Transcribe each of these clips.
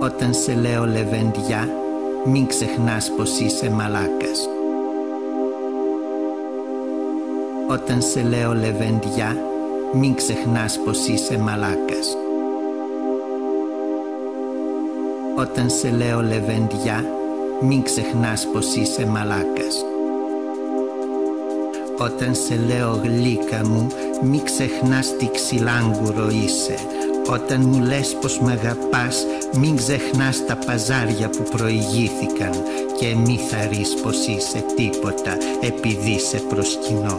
Όταν σε λέω λεβεντιά, μην ξεχνάς πως είσαι μαλάκας. Όταν σε λέω λεβεντιά, μην ξεχνάς πως είσαι μαλάκας. Όταν σε λέω λεβεντιά, μην ξεχνάς πως είσαι μαλάκας. Όταν σε λέω γλύκα μου, μην ξεχνάς τι ξυλάγκουρο είσαι. Όταν μου λες πως με αγαπάς, μην ξεχνάς τα παζάρια που προηγήθηκαν και μη θα πως είσαι τίποτα επειδή σε προσκυνώ.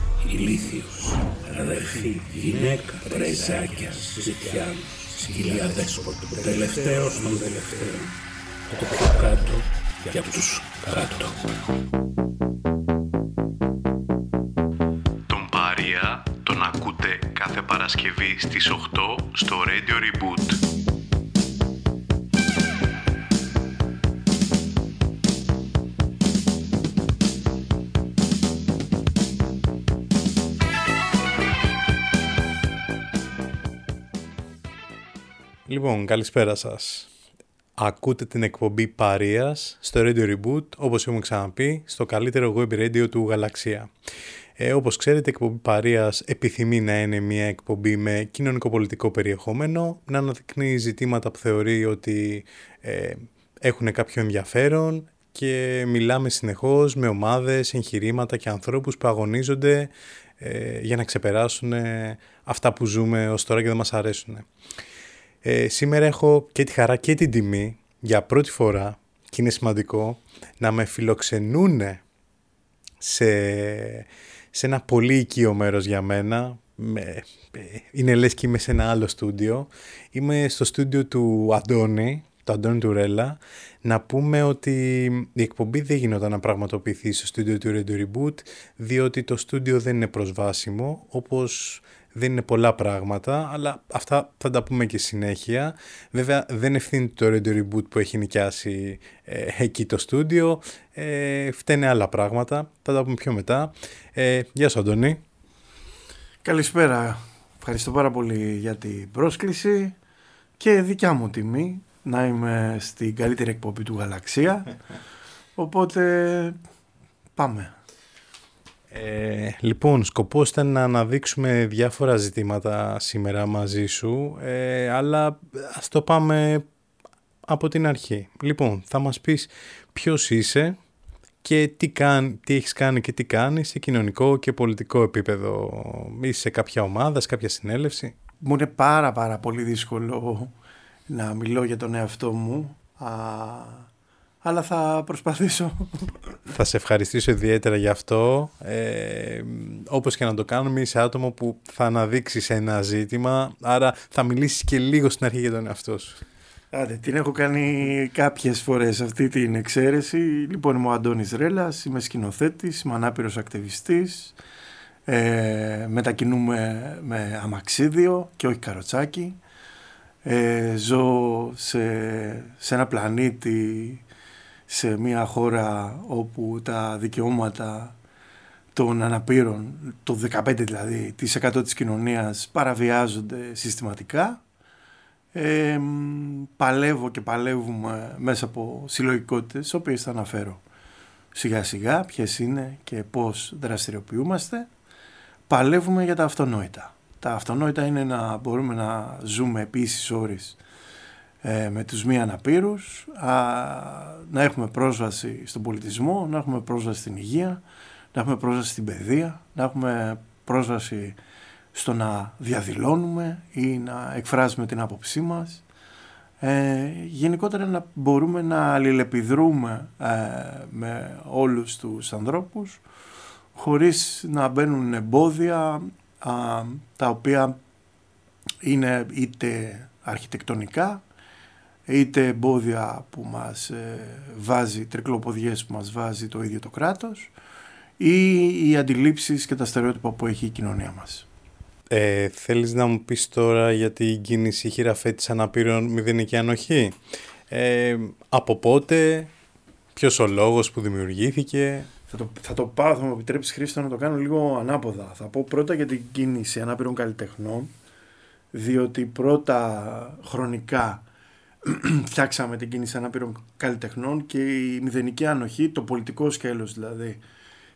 ηλίθιος, αδερφή, γυναίκα, πρεζάκια, ζητιά, σκυλιά δέσποτο, τελευταίος των τελευταίων, από το πιο κάτω και από τους κάτω. Τον Πάρια τον ακούτε κάθε Παρασκευή στις 8 στο Radio Reboot. Λοιπόν, καλησπέρα σας. Ακούτε την εκπομπή Παρίας στο Radio Reboot, όπως έχουμε ξαναπεί, στο καλύτερο web radio του Γαλαξία. Ε, όπως ξέρετε, η εκπομπή Παρίας επιθυμεί να είναι μια εκπομπή με κοινωνικό-πολιτικό περιεχόμενο, να αναδεικνύει ζητήματα που θεωρεί ότι ε, έχουν κάποιο ενδιαφέρον και μιλάμε συνεχώς με ομάδες, εγχειρήματα και ανθρώπους που αγωνίζονται ε, για να ξεπεράσουν αυτά που ζούμε ως τώρα και δεν μας αρέσουν. Ε, σήμερα έχω και τη χαρά και την τιμή για πρώτη φορά και είναι σημαντικό να με φιλοξενούν σε, σε ένα πολύ οικείο μέρος για μένα. Με, είναι λες και είμαι σε ένα άλλο στούντιο. Είμαι στο στούντιο του Αντώνη, του Αντώνη Τουρέλα. Να πούμε ότι η εκπομπή δεν γινόταν να πραγματοποιηθεί στο στούντιο του Radio Reboot, διότι το στούντιο δεν είναι προσβάσιμο, όπως δεν είναι πολλά πράγματα, αλλά αυτά θα τα πούμε και συνέχεια. Βέβαια δεν ευθύνει το Radio Reboot που έχει νοικιάσει ε, εκεί το στούντιο, ε, φταίνε άλλα πράγματα, θα τα πούμε πιο μετά. Ε, γεια σου Αντώνη. Καλησπέρα, ευχαριστώ πάρα πολύ για την πρόσκληση και δικιά μου τιμή να είμαι στην καλύτερη εκπομπή του Γαλαξία, οπότε πάμε. Ε, λοιπόν, σκοπός ήταν να αναδείξουμε διάφορα ζητήματα σήμερα μαζί σου, ε, αλλά ας το πάμε από την αρχή. Λοιπόν, θα μας πεις ποιος είσαι και τι, κάν, τι έχεις κάνει και τι κάνεις σε κοινωνικό και πολιτικό επίπεδο. Είσαι σε κάποια ομάδα, σε κάποια συνέλευση; Μου είναι πάρα πάρα πολύ δύσκολο να μιλώ για τον εαυτό μου. Α, αλλά θα προσπαθήσω. Θα σε ευχαριστήσω ιδιαίτερα γι' αυτό. Ε, όπως και να το κάνουμε, είσαι άτομο που θα αναδείξεις ένα ζήτημα, άρα θα μιλήσεις και λίγο στην αρχή για τον εαυτό σου. Άντε, την έχω κάνει κάποιες φορές αυτή την εξαίρεση. Λοιπόν, είμαι ο Αντώνης Ρέλας, είμαι σκηνοθέτης, είμαι ανάπηρος ακτιβιστής. Ε, μετακινούμε με αμαξίδιο και όχι καροτσάκι. Ε, ζω σε, σε ένα πλανήτη σε μια χώρα όπου τα δικαιώματα των αναπήρων, το 15 δηλαδή, της 100 της κοινωνίας παραβιάζονται συστηματικά. Ε, παλεύω και παλεύουμε μέσα από συλλογικότητες, οποίες θα αναφέρω σιγά σιγά ποιες είναι και πώς δραστηριοποιούμαστε. Παλεύουμε για τα αυτονόητα. Τα αυτονόητα είναι να μπορούμε να ζούμε επίσης ώρες ε, με τους μη αναπήρους, να έχουμε πρόσβαση στον πολιτισμό, να έχουμε πρόσβαση στην υγεία, να έχουμε πρόσβαση στην παιδεία, να έχουμε πρόσβαση στο να διαδηλώνουμε ή να εκφράζουμε την άποψή μας. Ε, γενικότερα να μπορούμε να αλληλεπιδρούμε ε, με όλους τους ανθρώπους χωρίς να μπαίνουν εμπόδια τα οποία είναι είτε αρχιτεκτονικά είτε εμπόδια που μας ε, βάζει, τρικλοποδιές που μας βάζει το ίδιο το κράτος, ή οι αντιλήψεις και τα στερεότυπα που έχει η κοινωνία μας. Ε, θέλεις να μου πεις τώρα για την κίνηση χειραφέτης αναπήρων μηδενική ανοχή; Ε, από πότε, ποιος ο λόγος που δημιουργήθηκε; Θα το, θα το πάω, θα μου επιτρέψεις Χρήστο να το κάνω λίγο ανάποδα. Θα πω πρώτα για την κίνηση ανάπηρων καλλιτεχνών, διότι πρώτα χρονικά φτιάξαμε την κίνηση ανάπηρων καλλιτεχνών και η μηδενική ανοχή, το πολιτικό σκέλος δηλαδή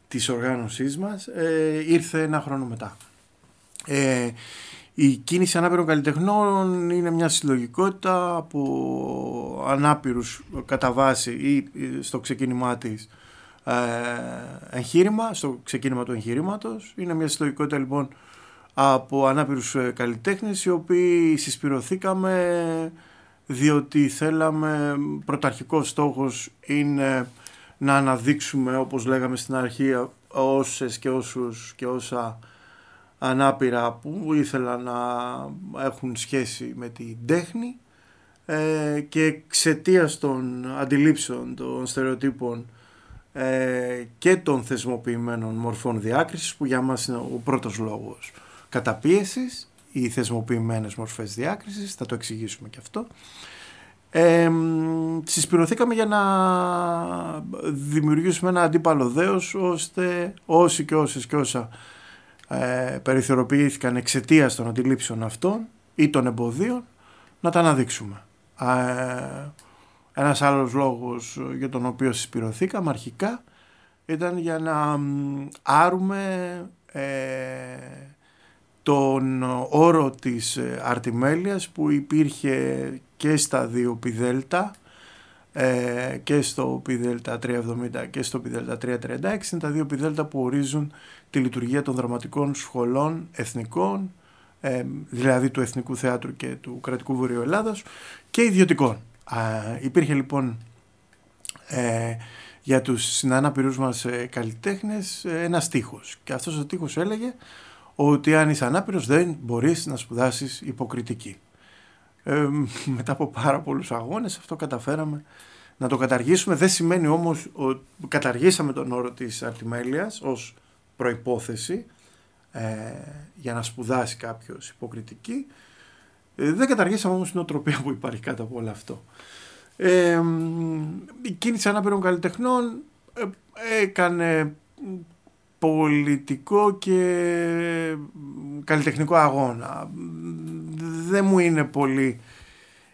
της οργάνωσής μας, ε, ήρθε ένα χρόνο μετά. Ε, η κίνηση ανάπηρων καλλιτεχνών είναι μια συλλογικότητα από ανάπηρους κατά βάση ή στο ξεκίνημά της ε, εγχείρημα, στο ξεκίνημα του εγχειρήματος. Είναι μια συλλογικότητα λοιπόν από ανάπηρους ε, καλλιτέχνες οι οποίοι συσπηρωθήκαμε διότι θέλαμε, πρωταρχικός στόχος είναι να αναδείξουμε όπως λέγαμε στην αρχή όσες και όσους και όσα ανάπηρα που ήθελαν να έχουν σχέση με την τέχνη ε, και εξαιτίας των αντιλήψεων, των στερεοτύπων ε, και των θεσμοποιημένων μορφών διάκρισης που για μας είναι ο πρώτος λόγος καταπίεσης οι θεσμοποιημένες μορφές διάκρισης, θα το εξηγήσουμε και αυτό. Ε, συσπηρωθήκαμε για να δημιουργήσουμε ένα αντίπαλο δέος ώστε όσοι και όσες και όσα ε, περιθωριοποιήθηκαν εξαιτίας των αντιλήψεων αυτών ή των εμποδίων να τα αναδείξουμε. Ε, ένας άλλος λόγος για τον οποίο συσπηρωθήκαμε αρχικά ήταν για να άρουμε ε, τον όρο της ε, αρτιμέλειας που υπήρχε και στα δύο πιδέλτα ε, και στο πιδέλτα 370 και στο πιδέλτα 336 είναι τα δύο πιδέλτα που ορίζουν τη λειτουργία των δραματικών σχολών εθνικών ε, δηλαδή του Εθνικού Θεάτρου και του Κρατικού Βορείου Ελλάδος και ιδιωτικών. υπήρχε λοιπόν ε, για τους συνανάπηρους μας ε, καλλιτέχνες ε, ένας στίχος και αυτός ο στίχος έλεγε ότι αν είσαι ανάπηρος δεν μπορείς να σπουδάσεις υποκριτική. Ε, μετά από πάρα πολλούς αγώνες αυτό καταφέραμε να το καταργήσουμε. Δεν σημαίνει όμως ότι καταργήσαμε τον όρο της αρτιμέλειας ως προϋπόθεση ε, για να σπουδάσει κάποιος υποκριτική. Ε, δεν καταργήσαμε όμως την οτροπία που υπάρχει κάτω από όλο αυτό. Ε, η κίνηση ανάπηρων καλλιτεχνών ε, έκανε πολιτικό και καλλιτεχνικό αγώνα. Δεν μου είναι πολύ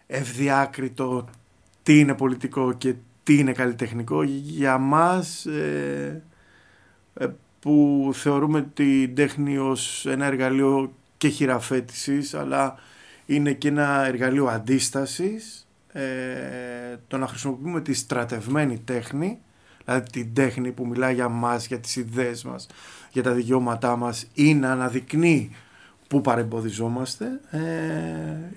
ευδιάκριτο τι είναι πολιτικό και τι είναι καλλιτεχνικό. Για μας ε, ε, που θεωρούμε την τέχνη ως ένα εργαλείο και χειραφέτησης αλλά είναι και ένα εργαλείο αντίστασης ε, το να χρησιμοποιούμε τη στρατευμένη τέχνη δηλαδή την τέχνη που μιλάει για μας, για τις ιδέες μας, για τα δικαιώματά μας ή να αναδεικνύει που παρεμποδιζόμαστε ε,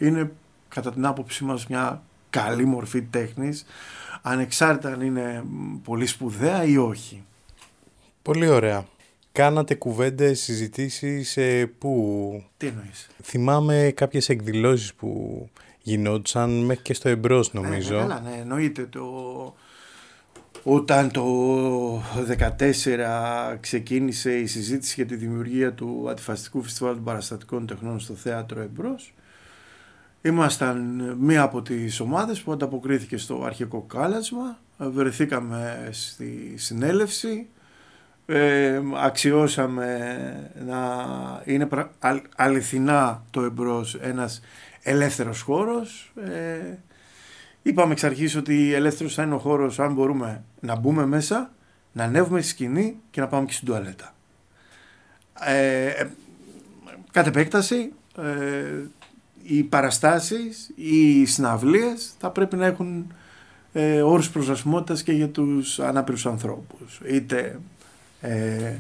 είναι κατά την άποψή μας μια καλή μορφή τέχνης ανεξάρτητα αν είναι πολύ σπουδαία ή όχι. Πολύ ωραία. Κάνατε κουβέντες, συζητήσεις ε, που... Τι εννοείς; Θυμάμαι κάποιες εκδηλώσεις που γινόντουσαν μέχρι και στο εμπρός Ναι, νομίζω. ναι, ναι, εννοείται το... Όταν το 2014 ξεκίνησε η συζήτηση για τη δημιουργία του Αντιφαστικού Φεστιβάλου των Παραστατικών Τεχνών στο Θέατρο Εμπρός, ήμασταν μία από τις ομάδες που ανταποκρίθηκε στο αρχικό κάλεσμα, βρεθήκαμε στη συνέλευση, ε, αξιώσαμε να είναι πρα- αλ- αληθινά το Εμπρός ένας ελεύθερος χώρος. Ε, είπαμε εξ αρχής ότι ελεύθερος θα είναι ο χώρος αν μπορούμε να μπούμε μέσα, να ανέβουμε στη σκηνή και να πάμε και στην τουαλέτα. Ε, ε, κατ' επέκταση, ε, οι παραστάσεις, οι συναυλίες θα πρέπει να έχουν ε, όρους προσβασιμότητας και για τους ανάπηρους ανθρώπους. Είτε ε,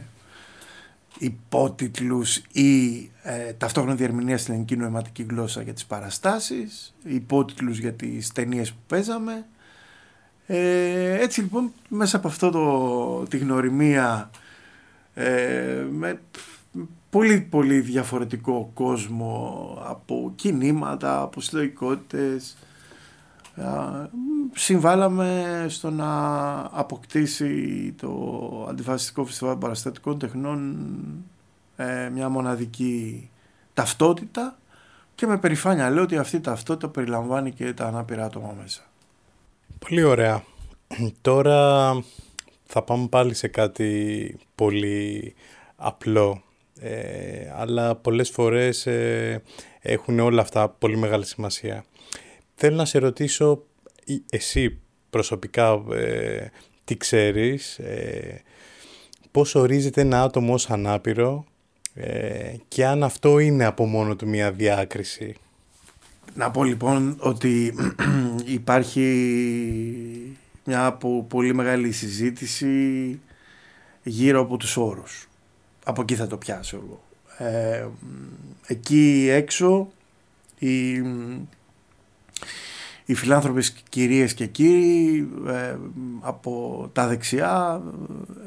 υπότιτλους ή ε, ταυτόχρονα διερμηνία στην ελληνική νοηματική γλώσσα για τις παραστάσεις, υπότιτλους για τις ταινίες που παίζαμε. Ε, έτσι λοιπόν μέσα από αυτό το, τη γνωριμία ε, με πολύ πολύ διαφορετικό κόσμο από κινήματα, από συλλογικότητες, α, συμβάλαμε στο να αποκτήσει το Αντιφασιστικό Φεστιβάλ Παραστατικών Τεχνών ε, μια μοναδική ταυτότητα και με περηφάνεια λέω ότι αυτή η ταυτότητα περιλαμβάνει και τα ανάπηρα άτομα μέσα. Πολύ ωραία. Τώρα θα πάμε πάλι σε κάτι πολύ απλό ε, αλλά πολλές φορές ε, έχουν όλα αυτά πολύ μεγάλη σημασία. Θέλω να σε ρωτήσω εσύ προσωπικά ε, τι ξέρεις, ε, πώς ορίζεται ένα άτομο ως ανάπηρο ε, και αν αυτό είναι από μόνο του μια διάκριση; Να πω λοιπόν ότι υπάρχει μια πολύ μεγάλη συζήτηση γύρω από τους όρους. Από εκεί θα το πιάσω εγώ. Ε, εκεί έξω οι, οι φιλάνθρωπες κυρίες και κύριοι ε, από τα δεξιά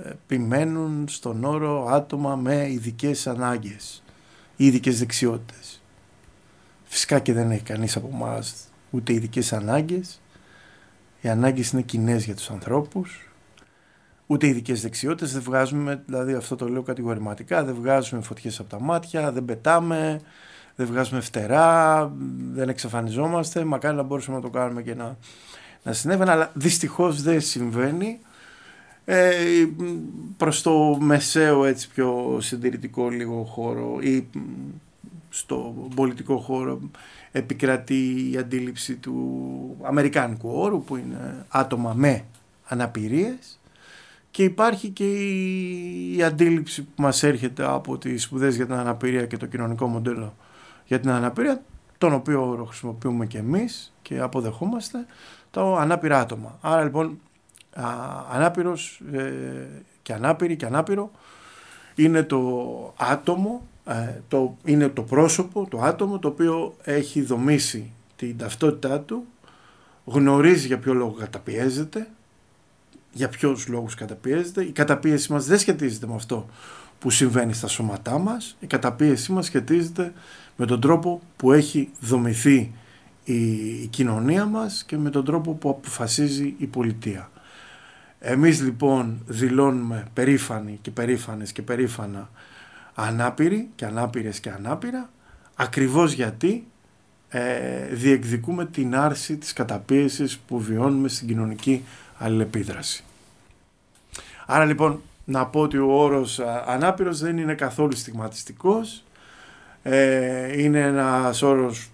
ε, επιμένουν στον όρο άτομα με ειδικές ανάγκες ή ειδικές δεξιότητες. Φυσικά και δεν έχει κανείς από εμάς ούτε ειδικές ανάγκες. Οι ανάγκες είναι κοινές για τους ανθρώπους ούτε ειδικές δεξιότητες. Δεν βγάζουμε, δηλαδή αυτό το λέω κατηγορηματικά, δεν βγάζουμε φωτιές από τα μάτια, δεν πετάμε, δεν βγάζουμε φτερά, δεν εξαφανιζόμαστε. Μακάρι να μπορούσαμε να το κάνουμε και να, να συνέβαινε, αλλά δυστυχώς δεν συμβαίνει. Ε, προς το μεσαίο έτσι πιο συντηρητικό λίγο χώρο ή στο πολιτικό χώρο επικρατεί η αντίληψη του αμερικάνικου όρου που είναι άτομα με αναπηρίες και υπάρχει και η, αντίληψη που μας έρχεται από τις σπουδές για την αναπηρία και το κοινωνικό μοντέλο για την αναπηρία, τον οποίο όρο χρησιμοποιούμε και εμείς και αποδεχόμαστε, το ανάπηρα άτομα. Άρα λοιπόν α, ανάπηρος ε, και ανάπηρη και ανάπηρο είναι το άτομο, ε, το, είναι το πρόσωπο, το άτομο το οποίο έχει δομήσει την ταυτότητά του, γνωρίζει για ποιο λόγο καταπιέζεται, για ποιους λόγους καταπιέζεται. Η καταπίεση μας δεν σχετίζεται με αυτό που συμβαίνει στα σώματά μας. Η καταπίεσή μας σχετίζεται με τον τρόπο που έχει δομηθεί η, κοινωνία μας και με τον τρόπο που αποφασίζει η πολιτεία. Εμείς λοιπόν δηλώνουμε περήφανοι και περήφανες και περήφανα ανάπηροι και ανάπηρες και ανάπηρα ακριβώς γιατί ε, διεκδικούμε την άρση της καταπίεσης που βιώνουμε στην κοινωνική αλληλεπίδραση. Άρα λοιπόν να πω ότι ο όρος ανάπηρος δεν είναι καθόλου στιγματιστικός. Ε, είναι ένας όρος,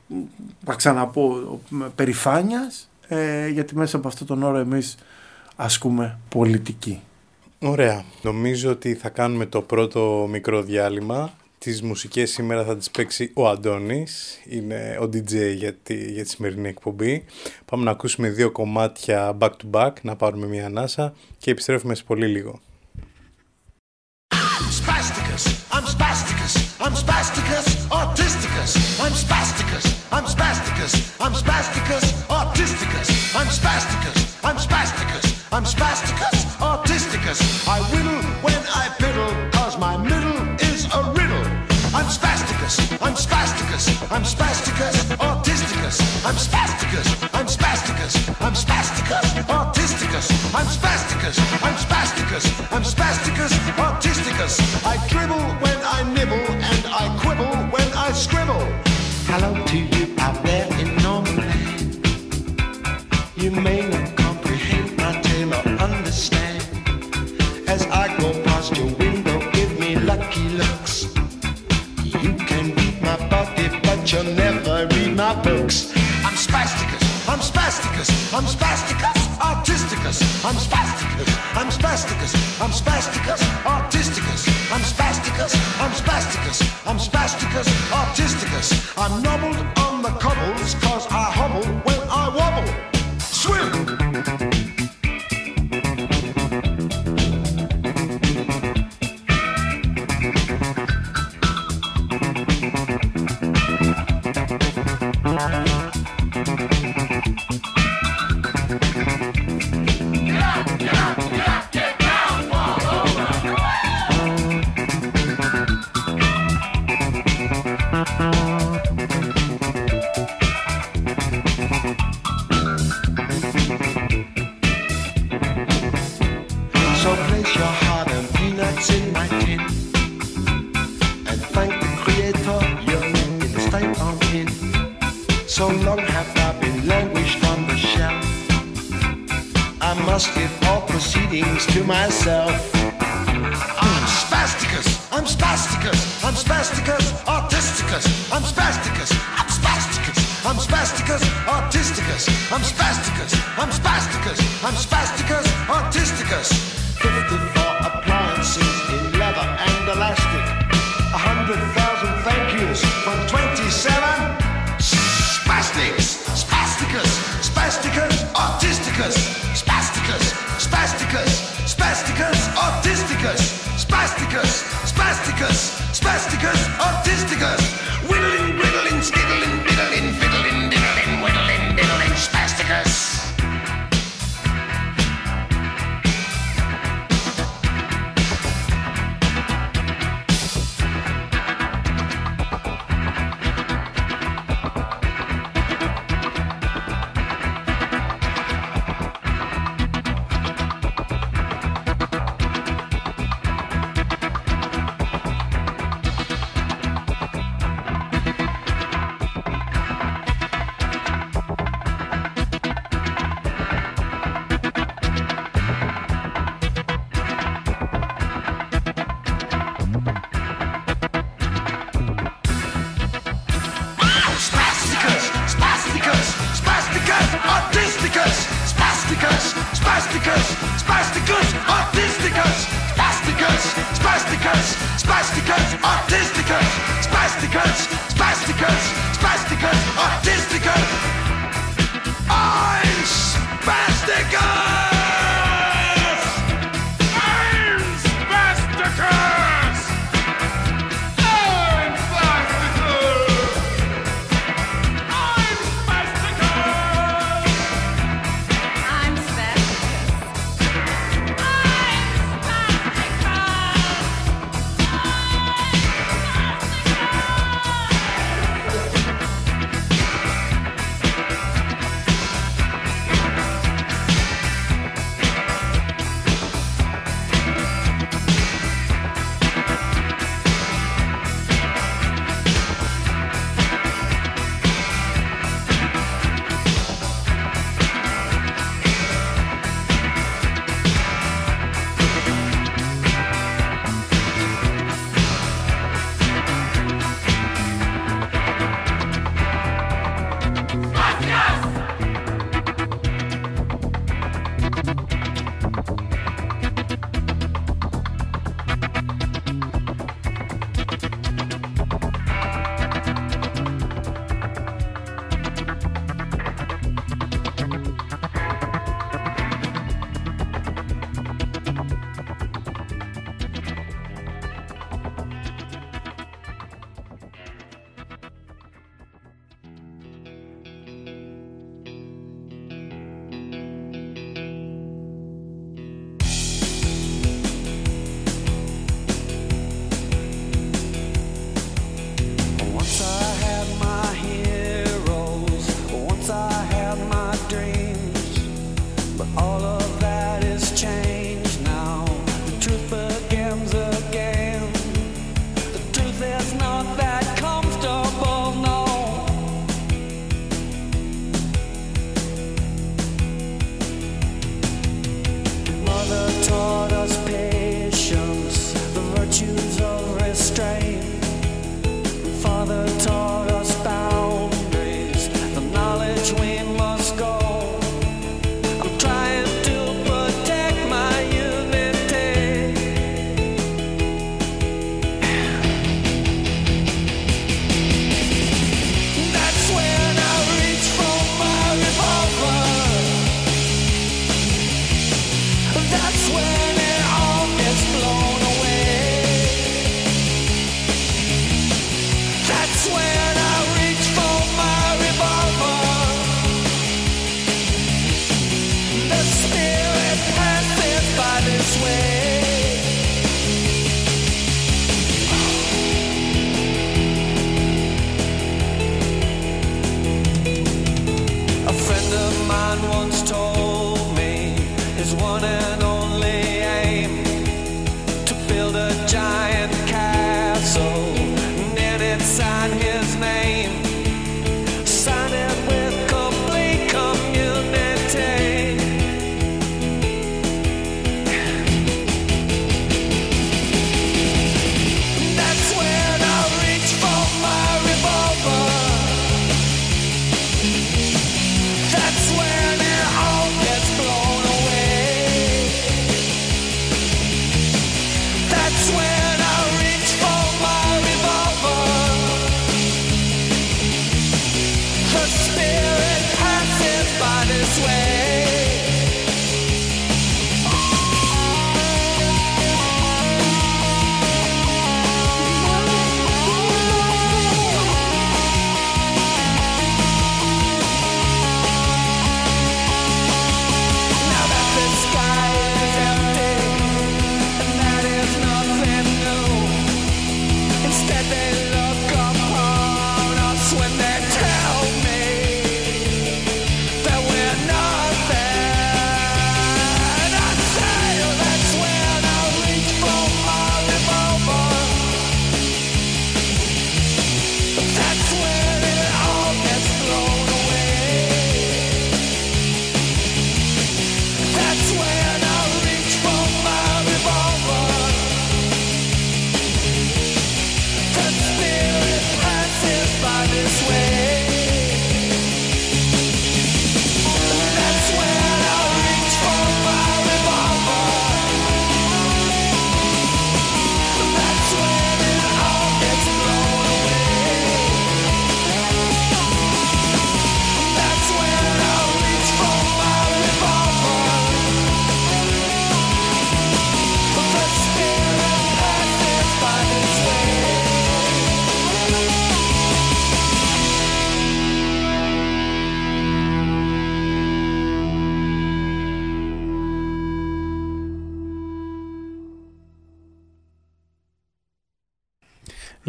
θα ξαναπώ, περηφάνειας, ε, γιατί μέσα από αυτόν τον όρο εμείς ασκούμε πολιτική. Ωραία. Νομίζω ότι θα κάνουμε το πρώτο μικρό διάλειμμα. Τις μουσικές σήμερα θα τις παίξει ο Αντώνης, είναι ο DJ για τη, για τη σημερινή εκπομπή. Πάμε να ακούσουμε δύο κομμάτια back to back, να πάρουμε μια ανάσα και επιστρέφουμε σε πολύ λίγο. Spasticus, I'm spasticus, I'm spasticus, autisticus, I'm spasticus, I'm spasticus, I'm spasticus,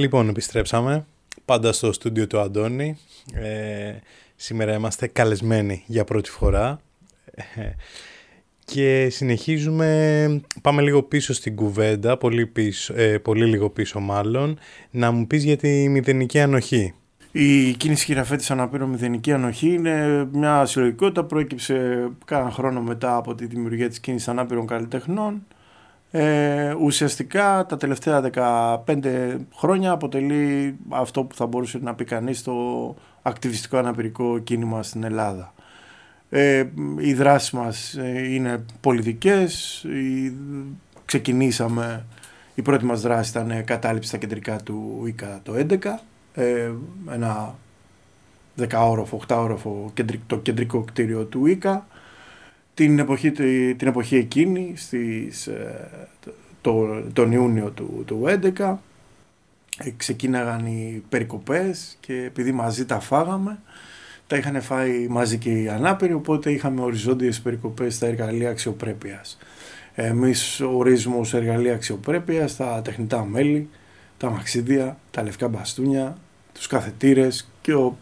Λοιπόν, επιστρέψαμε πάντα στο στούντιο του Αντώνη. Ε, σήμερα είμαστε καλεσμένοι για πρώτη φορά. Ε, και συνεχίζουμε, πάμε λίγο πίσω στην κουβέντα, πολύ, πίσω, ε, πολύ λίγο πίσω μάλλον, να μου πεις για τη μηδενική ανοχή. Η κίνηση χειραφέτης αναπήρων μηδενική ανοχή είναι μια συλλογικότητα, προέκυψε κάνα χρόνο μετά από τη δημιουργία της κίνησης ανάπηρων καλλιτεχνών. Ε, ουσιαστικά τα τελευταία 15 χρόνια αποτελεί αυτό που θα μπορούσε να πει κανείς το ακτιβιστικό αναπηρικό κίνημα στην Ελλάδα. Ε, οι δράσεις μας ε, είναι πολιτικές, η, ξεκινήσαμε, η πρώτη μας δράση ήταν κατάληψη στα κεντρικά του ΙΚΑ το 2011, ε, ένα 10όροφο, 8όροφο το κεντρικό κτίριο του ΙΚΑ. Την εποχή, την εποχή εκείνη, στις, ε, το, τον Ιούνιο του, του 2011, ε, ξεκίναγαν οι περικοπές και επειδή μαζί τα φάγαμε, τα είχαν φάει μαζί και οι ανάπηροι, οπότε είχαμε οριζόντιες περικοπές στα εργαλεία αξιοπρέπειας. Εμείς ορίζουμε ως εργαλεία αξιοπρέπειας τα τεχνητά μέλη, τα μαξίδια, τα λευκά μπαστούνια, τους καθετήρες και ο,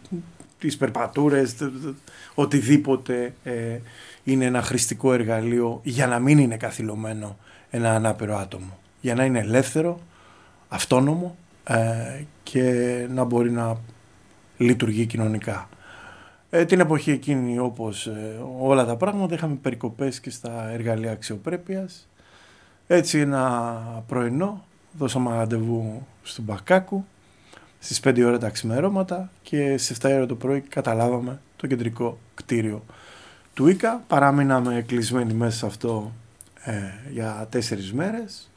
τις περπατούρες, οτιδήποτε ε, είναι ένα χρηστικό εργαλείο για να μην είναι καθυλωμένο ένα ανάπηρο άτομο. Για να είναι ελεύθερο, αυτόνομο ε, και να μπορεί να λειτουργεί κοινωνικά. Ε, την εποχή εκείνη όπως ε, όλα τα πράγματα είχαμε περικοπές και στα εργαλεία αξιοπρέπειας. Έτσι ένα πρωινό δώσαμε ραντεβού στον Μπακάκου στις 5 ώρα τα ξημερώματα και στις 7 ώρα το πρωί καταλάβαμε το κεντρικό κτίριο του ΙΚΑ. Παράμειναμε κλεισμένοι μέσα σε αυτό ε, για τέσσερις μέρες.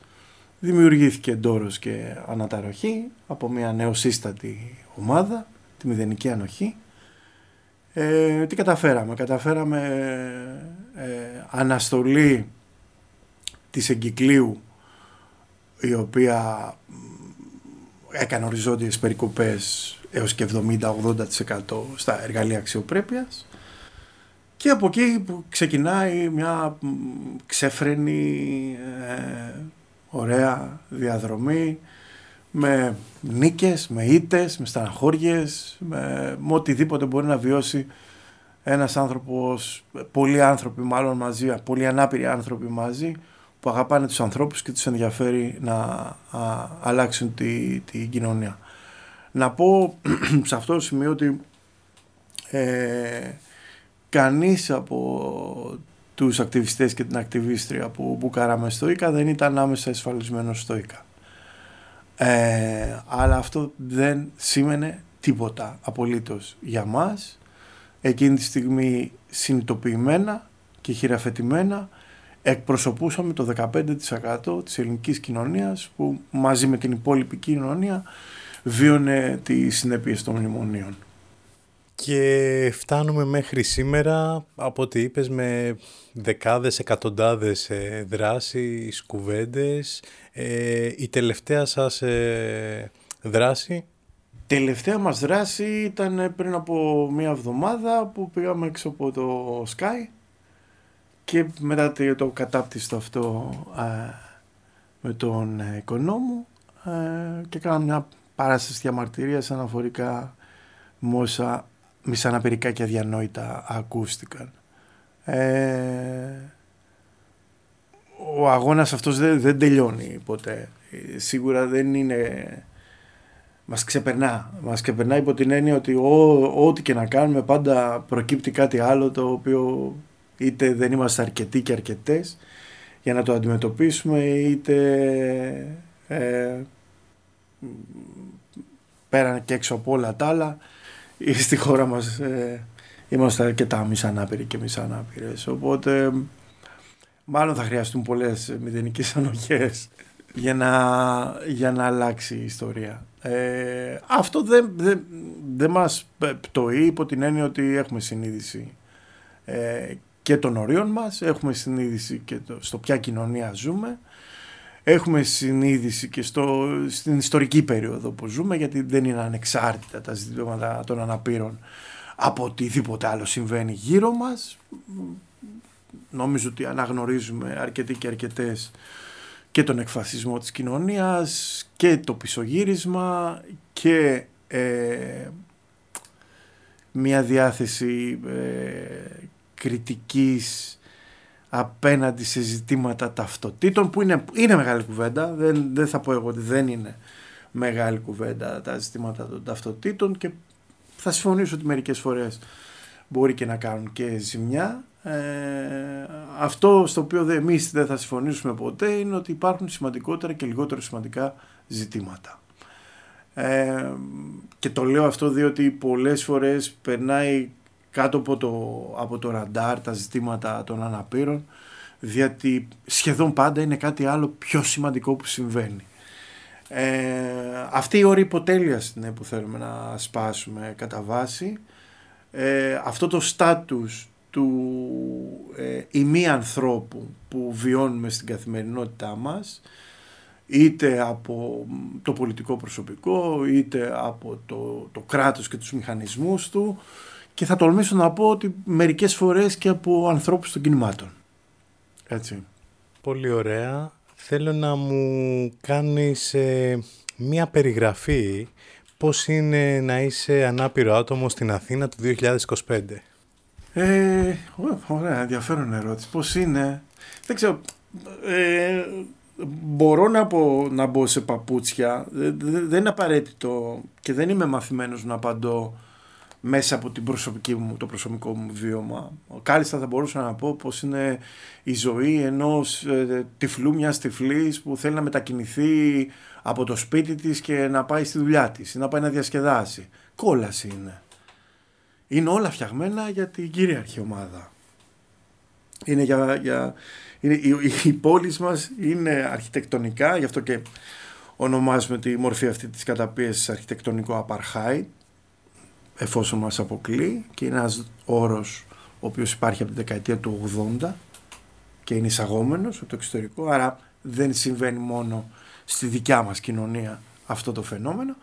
Δημιουργήθηκε ντόρος και αναταροχή από μια νεοσύστατη ομάδα, τη Μηδενική Ανοχή, ε, τι καταφέραμε; Καταφέραμε ε, αναστολή της εγκυκλίου η οποία έκανε οριζόντιες περικοπές έως και 70-80% στα εργαλεία αξιοπρέπειας και από εκεί που ξεκινάει μια ξέφρενη, ε, ωραία διαδρομή με νίκες, με ήτες, με στεναχώριες, με, με οτιδήποτε μπορεί να βιώσει ένας άνθρωπος, πολλοί άνθρωποι μάλλον μαζί, πολλοί ανάπηροι άνθρωποι μαζί που αγαπάνε τους ανθρώπους και τους ενδιαφέρει να α, αλλάξουν τη, τη κοινωνία. Να πω σε αυτό το σημείο ότι ε, κανείς από τους ακτιβιστές και την ακτιβίστρια που μπουκάραμε στο ΙΚΑ δεν ήταν άμεσα εσφαλισμένος στο ΙΚΑ. Ε, αλλά αυτό δεν σήμαινε τίποτα απολύτως για μας. Εκείνη τη στιγμή συνειδητοποιημένα και χειραφετημένα εκπροσωπούσαμε το 15% της ελληνικής κοινωνίας που μαζί με την υπόλοιπη κοινωνία βίωνε τις συνέπειες των μνημονίων. Και φτάνουμε μέχρι σήμερα, από ό,τι είπες, με δεκάδες, εκατοντάδες ε, δράσεις, κουβέντες. Ε, η τελευταία σας ε, δράση; Τελευταία μας δράση ήταν πριν από μία εβδομάδα που πήγαμε έξω από το Sky και μετά το κατάπτυστο αυτό με τον οικονόμο και κάναμε μια παράσταση διαμαρτυρίας αναφορικά με όσα μισαναπηρικά και αδιανόητα ακούστηκαν. Ε, ο αγώνας αυτός δεν, δεν τελειώνει ποτέ. Ε, σίγουρα δεν είναι... Μας ξεπερνά. Μας ξεπερνά υπό την έννοια ότι ό,τι και να κάνουμε πάντα προκύπτει κάτι άλλο το οποίο είτε δεν είμαστε αρκετοί και αρκετές για να το αντιμετωπίσουμε είτε ε, πέραν και έξω από όλα τα άλλα στη χώρα μας ε, είμαστε αρκετά μισανάπηροι και μισανάπηρες οπότε μάλλον θα χρειαστούν πολλές μηδενικές ανοχές για να, για να αλλάξει η ιστορία. Ε, αυτό δεν, δεν, δεν μας πτωεί υπό την έννοια ότι έχουμε συνείδηση ε, και των ορίων μας, έχουμε συνείδηση και το, στο ποια κοινωνία ζούμε, έχουμε συνείδηση και στο, στην ιστορική περίοδο που ζούμε γιατί δεν είναι ανεξάρτητα τα ζητήματα των αναπήρων από οτιδήποτε άλλο συμβαίνει γύρω μας. Νομίζω ότι αναγνωρίζουμε αρκετοί και αρκετές και τον εκφασισμό της κοινωνίας και το πισωγύρισμα και ε, μια διάθεση ε, κριτικής απέναντι σε ζητήματα ταυτοτήτων που είναι, είναι μεγάλη κουβέντα, δεν, δεν θα πω εγώ ότι δεν είναι μεγάλη κουβέντα τα ζητήματα των ταυτοτήτων και θα συμφωνήσω ότι μερικές φορές μπορεί και να κάνουν και ζημιά. Ε, αυτό στο οποίο εμείς δεν θα συμφωνήσουμε ποτέ είναι ότι υπάρχουν σημαντικότερα και λιγότερο σημαντικά ζητήματα. Ε, και το λέω αυτό διότι πολλές φορές περνάει κάτω από το, από το ραντάρ τα ζητήματα των αναπήρων διότι σχεδόν πάντα είναι κάτι άλλο πιο σημαντικό που συμβαίνει. Ε, αυτή η όρη υποτέλειας είναι που θέλουμε να σπάσουμε κατά βάση. Ε, αυτό το στάτους του ε, ημί ανθρώπου που βιώνουμε στην καθημερινότητά μας είτε από το πολιτικό προσωπικό είτε από το, το κράτος και τους μηχανισμούς του και θα τολμήσω να πω ότι μερικές φορές και από ανθρώπους των κινημάτων. Έτσι. Πολύ ωραία. Θέλω να μου κάνεις ε, μία περιγραφή πώς είναι να είσαι ανάπηρο άτομο στην Αθήνα του 2025. Ε, ωραία, ενδιαφέρον ερώτηση. Πώς είναι; Δεν ξέρω. Ε, μπορώ να, πω, να μπω σε παπούτσια. Δεν είναι απαραίτητο και δεν είμαι μαθημένος να απαντώ μέσα από την προσωπική μου, το προσωπικό μου βίωμα. Κάλλιστα θα μπορούσα να πω πως είναι η ζωή ενός ε, τυφλού μιας τυφλής που θέλει να μετακινηθεί από το σπίτι της και να πάει στη δουλειά της ή να πάει να διασκεδάσει. Κόλαση είναι. Είναι όλα φτιαγμένα για την κυρίαρχη ομάδα. Είναι για, για, είναι, η, η, πόλη μας είναι αρχιτεκτονικά, γι' αυτό και ονομάζουμε τη μορφή αυτή της καταπίεσης αρχιτεκτονικό apartheid εφόσον μας αποκλεί και είναι ένας όρος ο οποίος υπάρχει από την δεκαετία του 80 και είναι εισαγόμενος από το εξωτερικό άρα δεν συμβαίνει μόνο στη δικιά μας κοινωνία αυτό το φαινόμενο.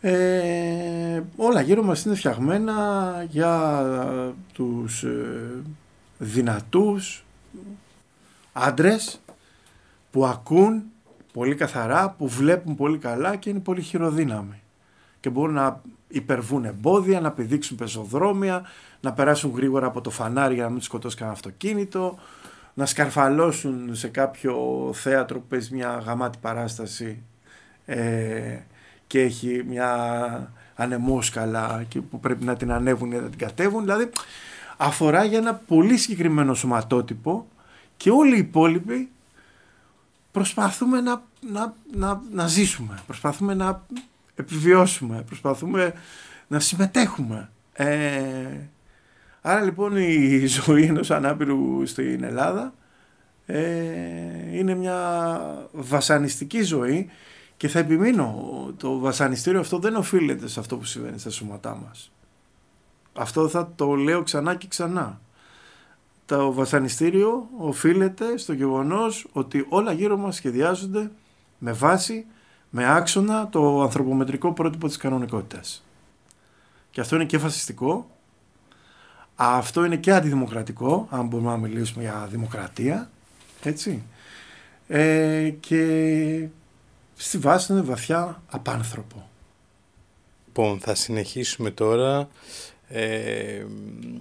Ε, όλα γύρω μας είναι φτιαγμένα για τους ε, δυνατούς άντρες που ακούν πολύ καθαρά, που βλέπουν πολύ καλά και είναι πολύ χειροδύναμοι και μπορούν να υπερβούν εμπόδια, να πηδήξουν πεζοδρόμια, να περάσουν γρήγορα από το φανάρι για να μην τους σκοτώσει κανένα αυτοκίνητο, να σκαρφαλώσουν σε κάποιο θέατρο που παίζει μια γαμάτη παράσταση ε, και έχει μια ανεμόσκαλα και που πρέπει να την ανέβουν ή να την κατέβουν. Δηλαδή αφορά για ένα πολύ συγκεκριμένο σωματότυπο και όλοι οι υπόλοιποι προσπαθούμε να, να, να, να ζήσουμε, προσπαθούμε να επιβιώσουμε, προσπαθούμε να συμμετέχουμε. Ε, άρα λοιπόν η ζωή ενός ανάπηρου στην Ελλάδα ε, είναι μια βασανιστική ζωή και θα επιμείνω, το βασανιστήριο αυτό δεν οφείλεται σε αυτό που συμβαίνει στα σώματά μας. Αυτό θα το λέω ξανά και ξανά. Το βασανιστήριο οφείλεται στο γεγονός ότι όλα γύρω μας σχεδιάζονται με βάση με άξονα το ανθρωπομετρικό πρότυπο της κανονικότητας. Και αυτό είναι και φασιστικό, αυτό είναι και αντιδημοκρατικό, αν μπορούμε να μιλήσουμε για δημοκρατία, έτσι. Ε, και στη βάση είναι βαθιά απάνθρωπο. Λοιπόν, θα συνεχίσουμε τώρα. Ε,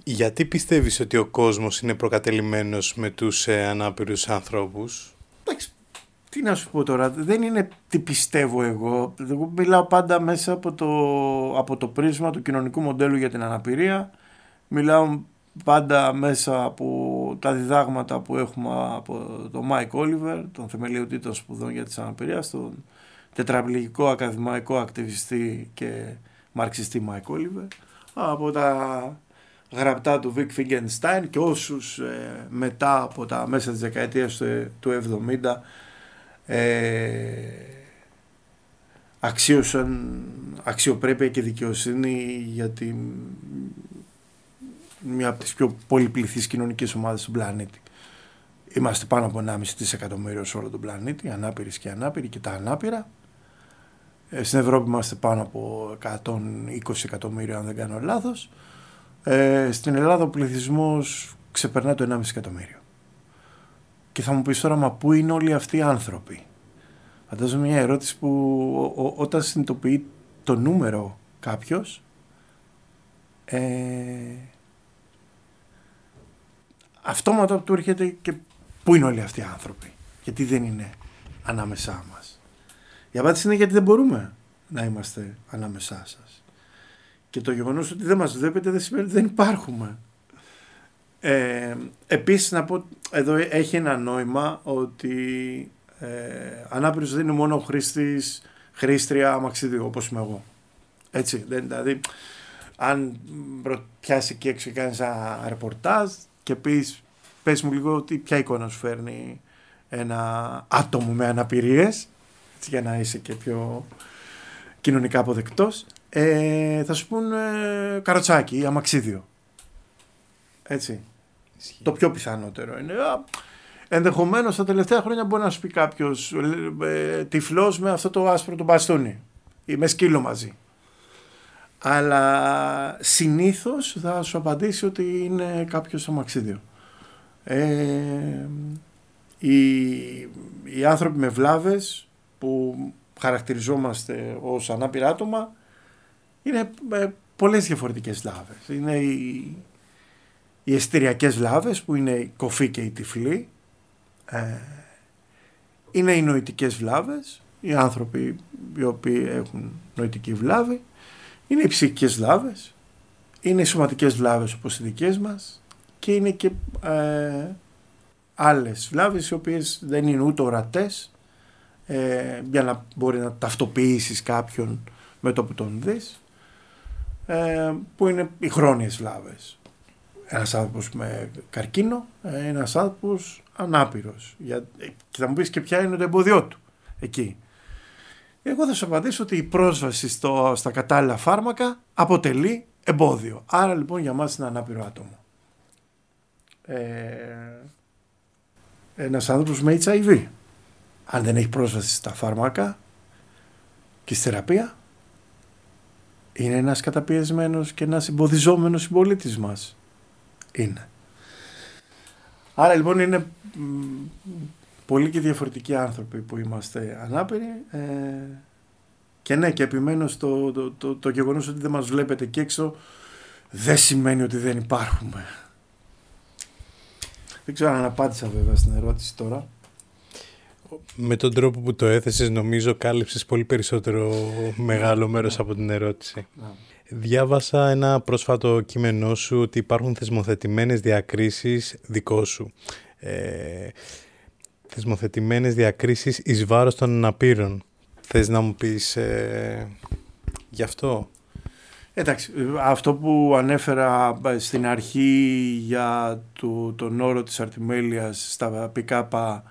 γιατί πιστεύεις ότι ο κόσμος είναι προκατελημένος με τους ε, ανάπηρους ανθρώπους; Τι να σου πω τώρα, δεν είναι τι πιστεύω εγώ. Εγώ μιλάω πάντα μέσα από το, από το πρίσμα του κοινωνικού μοντέλου για την αναπηρία. Μιλάω πάντα μέσα από τα διδάγματα που έχουμε από τον Μάικ Όλιβερ, τον θεμελιωτή των σπουδών για τις αναπηρία, τον τετραπληγικό ακαδημαϊκό ακτιβιστή και μαρξιστή Μάικ Όλιβερ, από τα γραπτά του Βικ Φίνκελσταϊν και όσους ε, μετά από τα μέσα της δεκαετίας του 70 ε, αξίωσαν αξιοπρέπεια και δικαιοσύνη για την, μια από τις πιο πολυπληθείς κοινωνικές ομάδες του πλανήτη. Είμαστε πάνω από 1,5 δισεκατομμύριο σε όλο τον πλανήτη, ανάπηροι και ανάπηροι και τα ανάπηρα. Ε, στην Ευρώπη είμαστε πάνω από 120 εκατομμύρια αν δεν κάνω λάθος. Ε, στην Ελλάδα ο πληθυσμός ξεπερνά το 1,5 εκατομμύριο Και θα μου πεις τώρα, μα πού είναι όλοι αυτοί οι άνθρωποι; Φαντάζομαι μια ερώτηση που ο, ο, όταν συνειδητοποιεί το νούμερο κάποιος, ε, αυτόματα του έρχεται και πού είναι όλοι αυτοί οι άνθρωποι. Γιατί δεν είναι ανάμεσά μας. Η απάντηση είναι γιατί δεν μπορούμε να είμαστε ανάμεσά σας. Και το γεγονός ότι δεν μας βλέπετε δεν σημαίνει ότι δεν υπάρχουμε. Ε, επίσης να πω, εδώ έχει ένα νόημα ότι ε, ανάπηρος δεν είναι μόνο ο χρήστης, χρήστρια αμαξιδίου όπως είμαι εγώ. Έτσι, δεν, δηλαδή αν πιάσει και έξω και κάνεις ένα ρεπορτάζ και πεις, πες μου λίγο τι, ποια εικόνα σου φέρνει ένα άτομο με αναπηρίες για να είσαι και πιο κοινωνικά αποδεκτός ε, θα σου πούν ε, καροτσάκι ή αμαξίδιο. Έτσι. Το πιο πιθανότερο είναι. Ενδεχομένως τα τελευταία χρόνια μπορεί να σου πει κάποιος ε, τυφλός με αυτό το άσπρο το μπαστούνι ή με σκύλο μαζί. Αλλά συνήθως θα σου απαντήσει ότι είναι κάποιος αμαξίδιο. Ε, οι, οι άνθρωποι με βλάβες που χαρακτηριζόμαστε ως ανάπηρα άτομα είναι ε, πολλές διαφορετικές βλάβες. Είναι οι, οι εστηριακές βλάβες που είναι η κοφή και η τυφλή. Ε, είναι οι νοητικές βλάβες, οι άνθρωποι οι οποίοι έχουν νοητική βλάβη. Είναι οι ψυχικές βλάβες, είναι οι σωματικές βλάβες όπως οι δικές μας και είναι και ε, άλλες βλάβες οι οποίες δεν είναι ούτε ορατές ε, για να μπορεί να ταυτοποιήσεις κάποιον με το που τον δεις ε, που είναι οι χρόνιες βλάβες. Ένας άνθρωπος με καρκίνο, ε, ένας άνθρωπος ανάπηρος. Για, και θα μου πεις και ποια είναι το εμποδιό του εκεί. Εγώ θα σου απαντήσω ότι η πρόσβαση στο, στα κατάλληλα φάρμακα αποτελεί εμπόδιο. Άρα λοιπόν για μας είναι ανάπηρο άτομο. Ε, ένας άνθρωπος με HIV, αν δεν έχει πρόσβαση στα φάρμακα και στη θεραπεία, είναι ένας καταπιεσμένος και ένας εμποδιζόμενος συμπολίτης μας. Είναι. Άρα λοιπόν είναι πολύ και διαφορετικοί άνθρωποι που είμαστε ανάπηροι ε, και ναι και επιμένω στο το, το, το, γεγονός ότι δεν μας βλέπετε εκεί έξω δεν σημαίνει ότι δεν υπάρχουμε. Δεν ξέρω αν απάντησα βέβαια στην ερώτηση τώρα. Με τον τρόπο που το έθεσες νομίζω κάλυψες πολύ περισσότερο μεγάλο μέρος από την ερώτηση. Διάβασα ένα πρόσφατο κείμενό σου ότι υπάρχουν θεσμοθετημένες διακρίσεις δικό σου. Ε, θεσμοθετημένες διακρίσεις εις βάρος των αναπήρων. Θες να μου πεις ε, γι' αυτό; Εντάξει, αυτό που ανέφερα στην αρχή για το, τον όρο της αρτιμέλειας στα πικάπα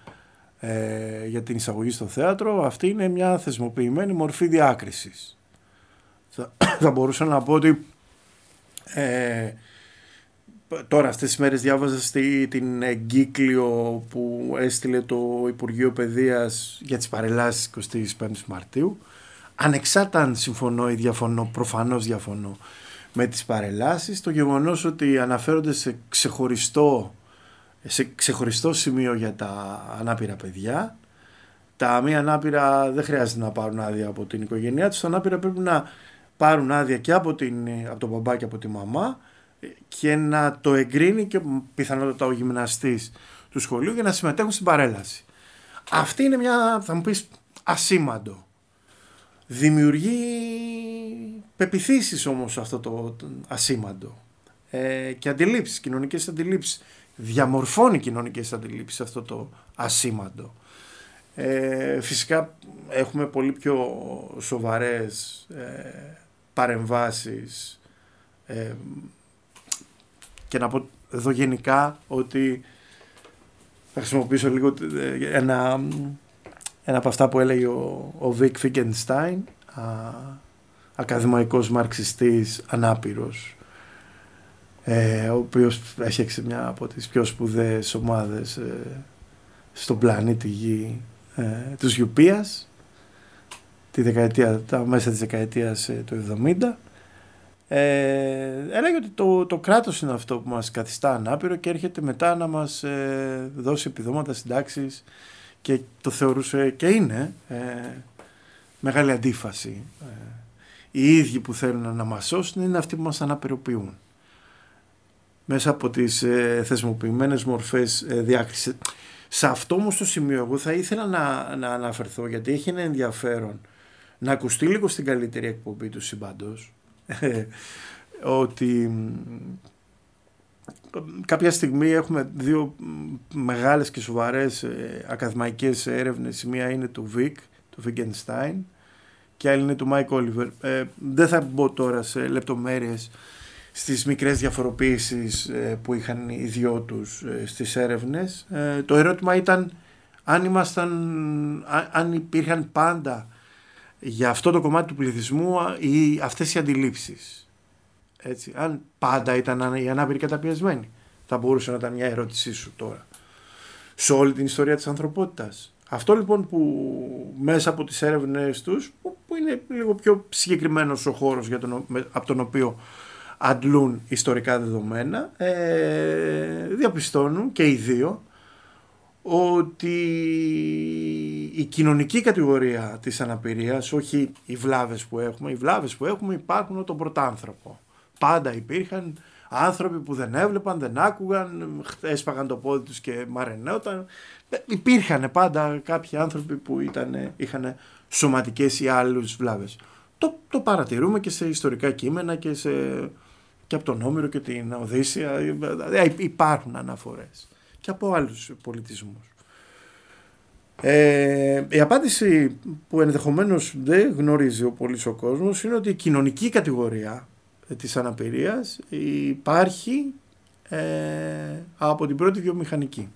ε, για την εισαγωγή στο θέατρο, αυτή είναι μια θεσμοποιημένη μορφή διάκρισης. Θα, θα μπορούσα να πω ότι ε, τώρα αυτές τις μέρες διάβαζα στη, την εγκύκλιο που έστειλε το Υπουργείο Παιδείας για τις παρελάσεις 25 Μαρτίου. Ανεξάρτητα αν συμφωνώ ή διαφωνώ, προφανώς διαφωνώ με τις παρελάσεις, το γεγονός ότι αναφέρονται σε ξεχωριστό σε ξεχωριστό σημείο για τα ανάπηρα παιδιά. Τα μη ανάπηρα δεν χρειάζεται να πάρουν άδεια από την οικογένειά τους. Τα ανάπηρα πρέπει να πάρουν άδεια και από, την, από τον μπαμπά και από τη μαμά και να το εγκρίνει και πιθανότατα ο γυμναστής του σχολείου για να συμμετέχουν στην παρέλαση. Αυτή είναι μια, θα μου πεις, ασήμαντο. Δημιουργεί πεπιθήσεις όμως αυτό το, ασήμαντο ε, και αντιλήψεις, κοινωνικές αντιλήψεις διαμορφώνει κοινωνικές αντιλήψεις αυτό το ασήμαντο. Ε, φυσικά έχουμε πολύ πιο σοβαρές ε, παρεμβάσεις ε, και να πω εδώ γενικά ότι θα χρησιμοποιήσω λίγο ε, ένα, ένα από αυτά που έλεγε ο, ο Βικ Φίγκενστάιν ακαδημαϊκός μαρξιστής ανάπηρος ε, ο οποίος έχει μια από τις πιο σπουδαίες ομάδες ε, στον πλανήτη Γη ε, τους Γιουπίας τη δεκαετία, τα μέσα της δεκαετίας ε, του 70 Ε, έλεγε ότι το, το κράτος είναι αυτό που μας καθιστά ανάπηρο και έρχεται μετά να μας ε, δώσει επιδόματα συντάξεις και το θεωρούσε και είναι ε, μεγάλη αντίφαση. Ε, οι ίδιοι που θέλουν να μας σώσουν είναι αυτοί που μας αναπηροποιούν. Μέσα από τις ε, θεσμοποιημένες μορφές ε, διάκρισης. Σε αυτό όμως το σημείο εγώ θα ήθελα να, να αναφερθώ γιατί έχει ένα ενδιαφέρον να ακουστεί λίγο στην καλύτερη εκπομπή του σύμπαντος ότι κάποια στιγμή έχουμε δύο μεγάλες και σοβαρές ε, ακαδημαϊκές έρευνες. Η μία είναι του Βικ, του Φίνκελσταϊν και άλλη είναι του Μάικ Όλιβερ. δεν θα μπω τώρα σε λεπτομέρειες στις μικρές διαφοροποιήσεις ε, που είχαν οι δυο τους ε, στις έρευνες. το ερώτημα ήταν αν, ήμασταν, αν υπήρχαν πάντα για αυτό το κομμάτι του πληθυσμού οι, αυτές οι αντιλήψεις. Έτσι, αν πάντα ήταν οι ανάπηροι καταπιεσμένοι. Θα μπορούσε να ήταν μια ερώτησή σου τώρα. Σε όλη την ιστορία της ανθρωπότητας. Αυτό λοιπόν που μέσα από τις έρευνες τους, που, είναι λίγο πιο συγκεκριμένος ο χώρος για τον, από τον οποίο αντλούν ιστορικά δεδομένα, ε, διαπιστώνουν και οι δύο ότι η κοινωνική κατηγορία της αναπηρίας, όχι οι βλάβες που έχουμε, οι βλάβες που έχουμε υπάρχουν τον πρωτάνθρωπο. Πάντα υπήρχαν άνθρωποι που δεν έβλεπαν, δεν άκουγαν, έσπαγαν το πόδι τους και μαρενέωταν. Υπήρχαν πάντα κάποιοι άνθρωποι που ήταν, είχαν σωματικές ή άλλους βλάβες. Το, το παρατηρούμε και σε ιστορικά κείμενα και, σε, και από τον Όμηρο και την Οδύσσια. Δηλαδή υπάρχουν αναφορές και από άλλους πολιτισμούς. Ε, η απάντηση που ενδεχομένως δεν γνωρίζει ο πολύς ο κόσμος είναι ότι η κοινωνική κατηγορία της αναπηρίας υπάρχει ε, από την πρώτη βιομηχανική.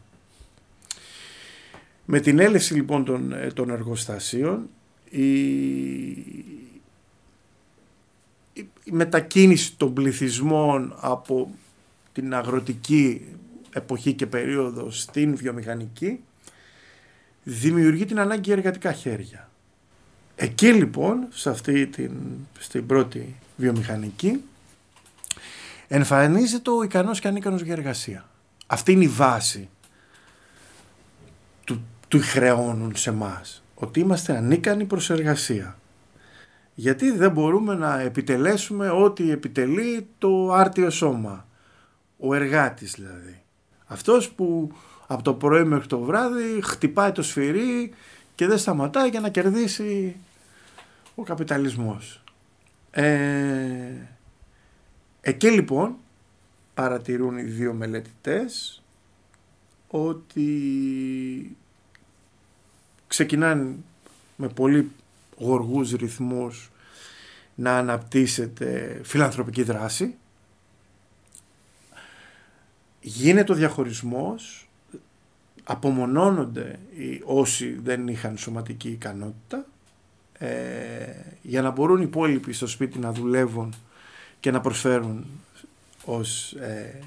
Με την έλευση λοιπόν των, ε, των εργοστασίων η, η μετακίνηση των πληθυσμών από την αγροτική εποχή και περίοδο στην βιομηχανική δημιουργεί την ανάγκη εργατικά χέρια. Εκεί λοιπόν, σε αυτή την, στην πρώτη βιομηχανική, εμφανίζεται ο ικανός και ανίκανος για εργασία. Αυτή είναι η βάση του, του χρεώνουν σε μας ότι είμαστε ανίκανοι προς εργασία. Γιατί δεν μπορούμε να επιτελέσουμε ό,τι επιτελεί το άρτιο σώμα. Ο εργάτης δηλαδή. Αυτός που από το πρωί μέχρι το βράδυ χτυπάει το σφυρί και δεν σταματάει για να κερδίσει ο καπιταλισμός. Ε, εκεί λοιπόν παρατηρούν οι δύο μελετητές ότι ξεκινάνε με πολύ γοργούς ρυθμούς να αναπτύσσεται φιλανθρωπική δράση γίνεται ο διαχωρισμός, απομονώνονται οι όσοι δεν είχαν σωματική ικανότητα ε, για να μπορούν οι υπόλοιποι στο σπίτι να δουλεύουν και να προσφέρουν ως, ε,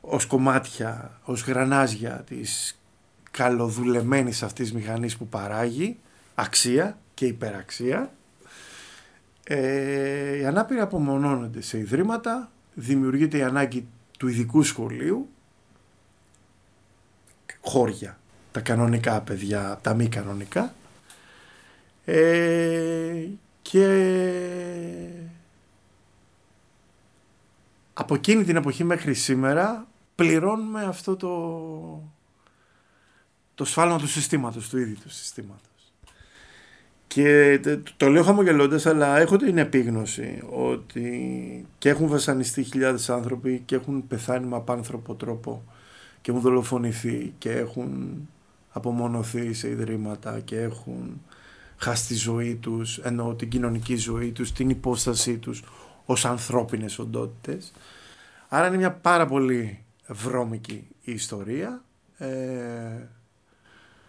ως κομμάτια, ως γρανάζια της καλοδουλεμένης αυτής μηχανής που παράγει αξία και υπεραξία. Ε, οι ανάπηροι απομονώνονται σε ιδρύματα, δημιουργείται η ανάγκη του ειδικού σχολείου. Χώρια, τα κανονικά παιδιά, τα μη κανονικά. Ε, και από εκείνη την εποχή μέχρι σήμερα πληρώνουμε αυτό το, το σφάλμα του συστήματος, του ίδιου του συστήματος. Και το λέω χαμογελώντας, αλλά έχω την επίγνωση ότι και έχουν βασανιστεί χιλιάδες άνθρωποι και έχουν πεθάνει με απάνθρωπο τρόπο και έχουν δολοφονηθεί και έχουν απομονωθεί σε ιδρύματα και έχουν χάσει τη ζωή τους, ενώ την κοινωνική ζωή τους, την υπόστασή τους ως ανθρώπινες οντότητες. Άρα είναι μια πάρα πολύ βρώμικη ιστορία. Ε,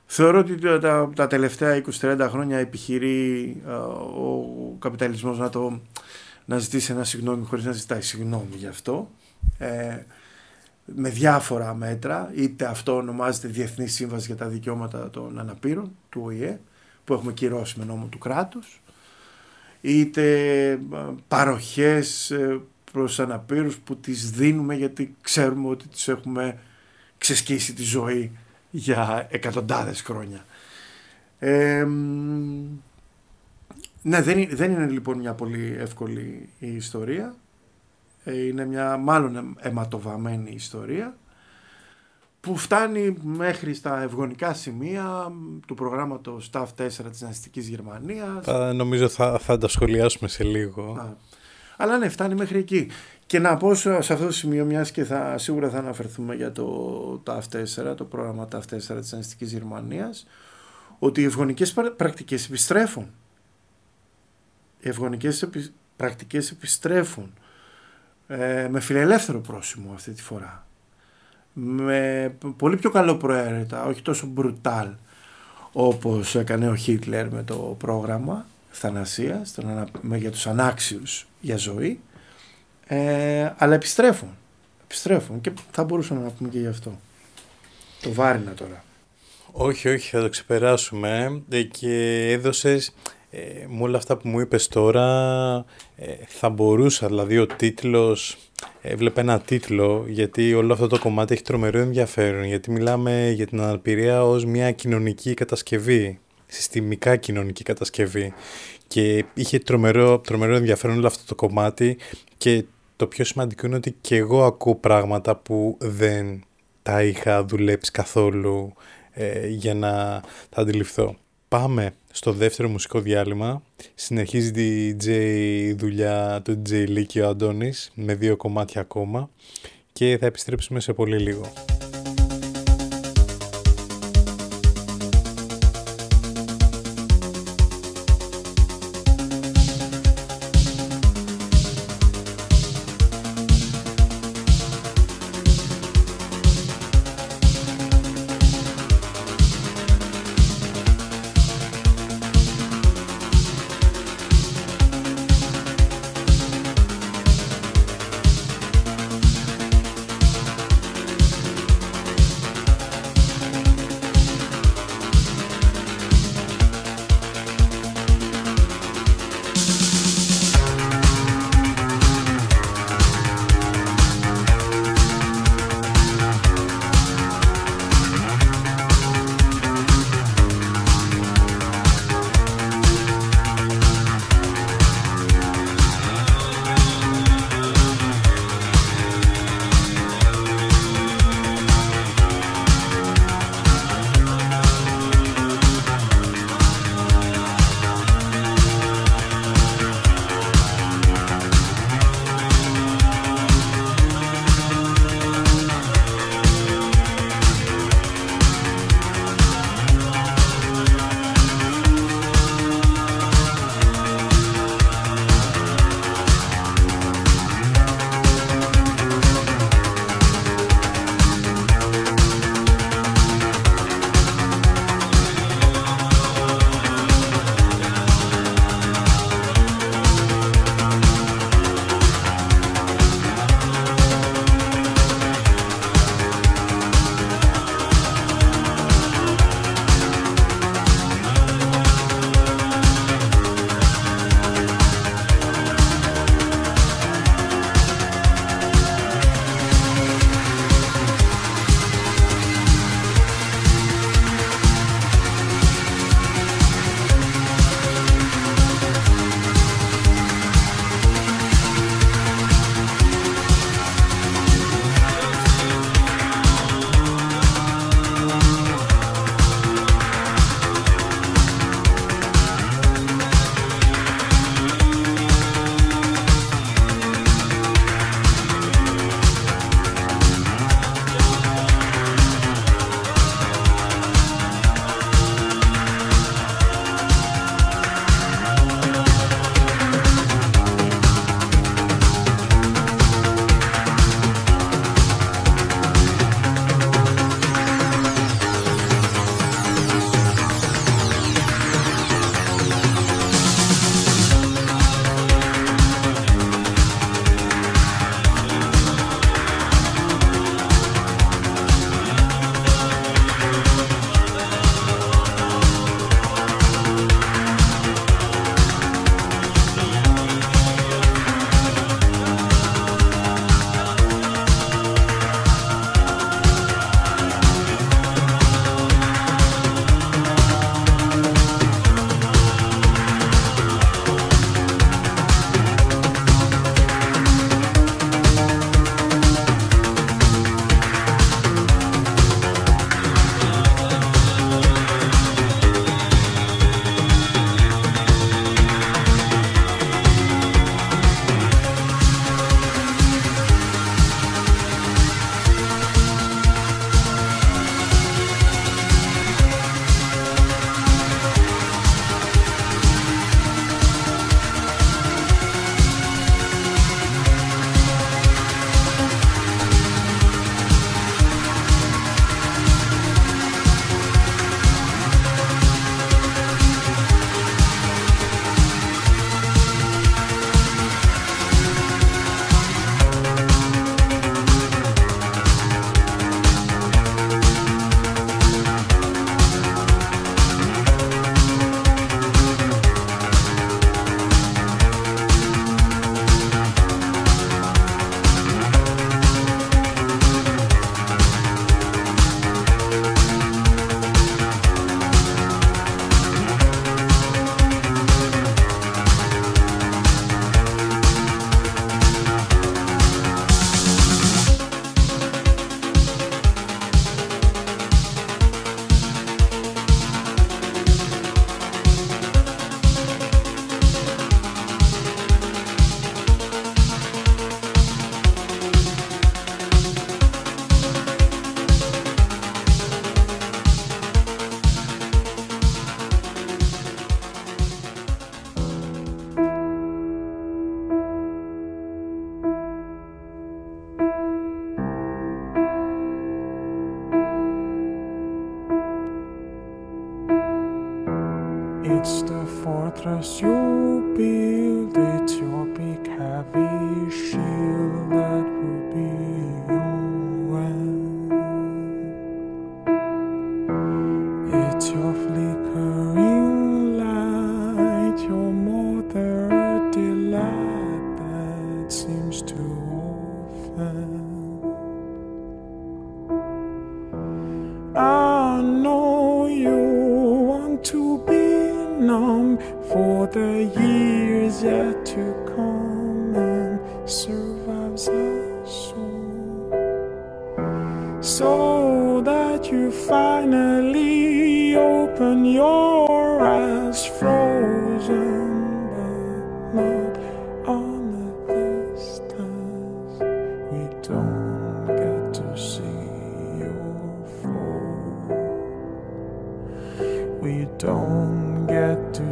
Θεωρώ ότι τα, τα τελευταία 20-30 χρόνια επιχειρεί ο καπιταλισμός να, το, να ζητήσει ένα συγγνώμη χωρίς να ζητάει συγγνώμη γι' αυτό. Ε, με διάφορα μέτρα, είτε αυτό ονομάζεται Διεθνής Σύμβαση για τα Δικαιώματα των Αναπήρων του ΟΗΕ, που έχουμε κυρώσει με νόμο του κράτους, είτε ε, παροχές ε, προς αναπήρους που τις δίνουμε γιατί ξέρουμε ότι τις έχουμε ξεσκίσει τη ζωή για εκατοντάδες χρόνια. Ε, ναι, δεν, δεν είναι λοιπόν μια πολύ εύκολη η ιστορία. Είναι μια μάλλον αιματοβαμένη ιστορία που φτάνει μέχρι στα ευγονικά σημεία του προγράμματος TAF 4 της Ναζιστικής Γερμανίας. Θα, νομίζω θα, θα τα σχολιάσουμε σε λίγο. Αλλά ναι, φτάνει μέχρι εκεί. Και να πω σε αυτό το σημείο, μιας και θα, σίγουρα θα αναφερθούμε για το TAF 4, το πρόγραμμα TAF 4 της Ναζιστικής Γερμανίας, ότι οι ευγονικές πρακτικές επιστρέφουν. Οι ευγονικές πρακτικές επιστρέφουν ε, με φιλελεύθερο πρόσημο αυτή τη φορά με πολύ πιο καλό προαίρετα, όχι τόσο μπρουτάλ όπως έκανε ο Χίτλερ με το πρόγραμμα θανασίας με, για τους ανάξιους για ζωή ε, αλλά επιστρέφουν. Επιστρέφουν και θα μπορούσαμε να πούμε και γι' αυτό. Το βάρινα τώρα. Όχι όχι θα το ξεπεράσουμε. Ε, και έδωσες ε, με όλα αυτά που μου είπες τώρα ε, θα μπορούσα δηλαδή ο τίτλος έβλεπε ένα τίτλο γιατί όλο αυτό το κομμάτι έχει τρομερό ενδιαφέρον γιατί μιλάμε για την αναπηρία ως μια κοινωνική κατασκευή συστημικά κοινωνική κατασκευή. Και είχε τρομερό, τρομερό ενδιαφέρον όλο αυτό το κομμάτι και το πιο σημαντικό είναι ότι και εγώ ακούω πράγματα που δεν τα είχα δουλέψει καθόλου ε, για να τα αντιληφθώ. Πάμε στο δεύτερο μουσικό διάλειμμα. Συνεχίζει τη DJ δουλειά του DJ Λίκη ο Αντώνης με δύο κομμάτια ακόμα και θα επιστρέψουμε σε πολύ λίγο.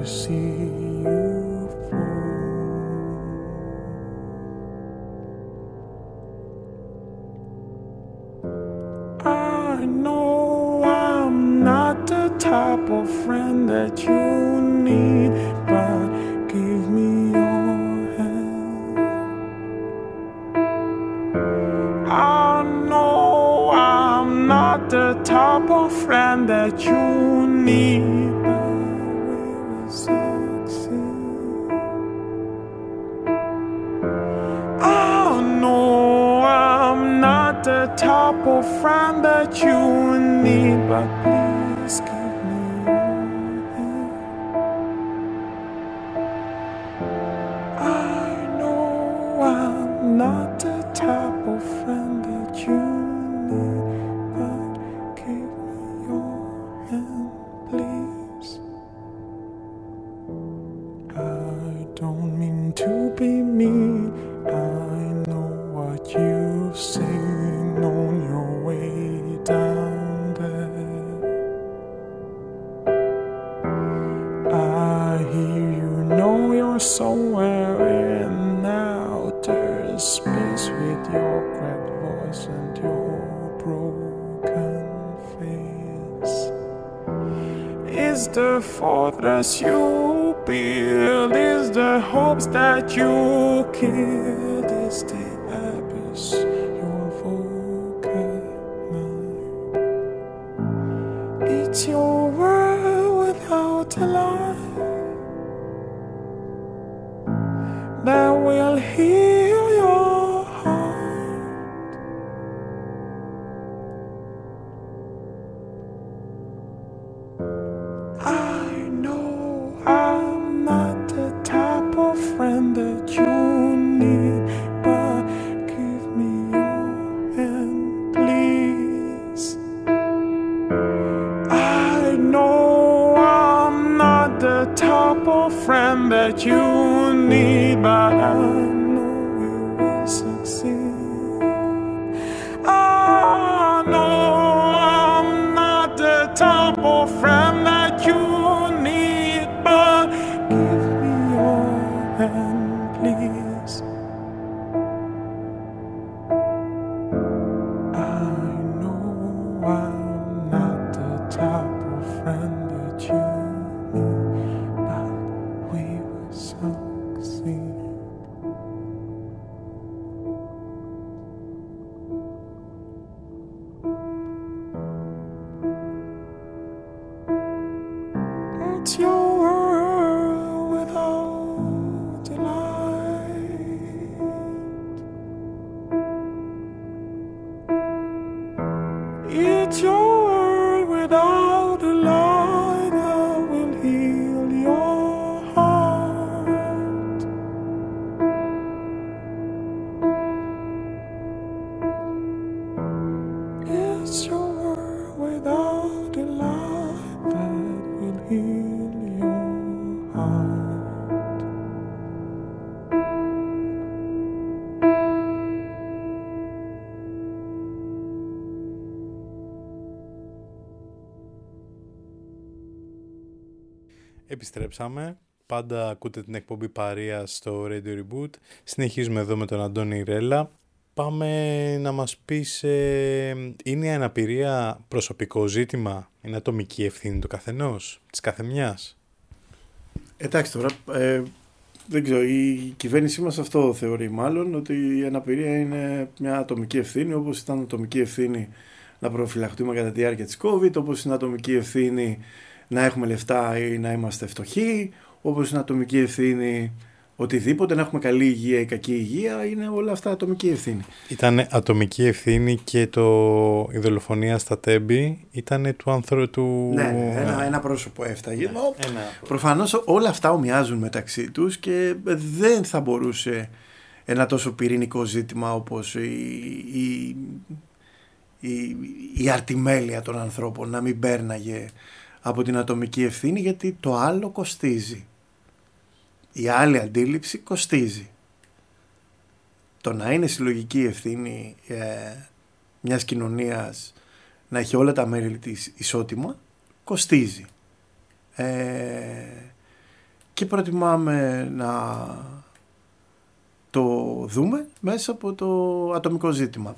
receive. you. 秋。επιστρέψαμε. Πάντα ακούτε την εκπομπή Παρία στο Radio Reboot. Συνεχίζουμε εδώ με τον Αντώνη Ρέλα. Πάμε να μας πεις, ε, είναι η αναπηρία προσωπικό ζήτημα, είναι ατομική ευθύνη του καθενός, της καθεμιάς; Εντάξει τώρα, ε, δεν ξέρω, η κυβέρνησή μας αυτό θεωρεί μάλλον, ότι η αναπηρία είναι μια ατομική ευθύνη, όπως ήταν ατομική ευθύνη να προφυλαχτούμε κατά τη διάρκεια της COVID, όπως είναι ατομική ευθύνη να έχουμε λεφτά ή να είμαστε φτωχοί, όπως είναι ατομική ευθύνη οτιδήποτε, να έχουμε καλή υγεία ή κακή υγεία, είναι όλα αυτά ατομική ευθύνη. Ήταν ατομική ευθύνη και το, η δολοφονία στα τέμπη ήταν του άνθρωπου του... Ναι, ναι, ένα, ένα πρόσωπο έφταγε. Ναι, ένα... Προφανώς όλα αυτά ομοιάζουν μεταξύ τους και δεν θα μπορούσε ένα τόσο πυρηνικό ζήτημα όπως η, η, η, η αρτιμέλεια των ανθρώπων να μην πέρναγε από την ατομική ευθύνη γιατί το άλλο κοστίζει. Η άλλη αντίληψη κοστίζει. Το να είναι συλλογική ευθύνη ε, μιας κοινωνίας να έχει όλα τα μέρη της ισότιμα κοστίζει. Ε, και προτιμάμε να το δούμε μέσα από το ατομικό ζήτημα.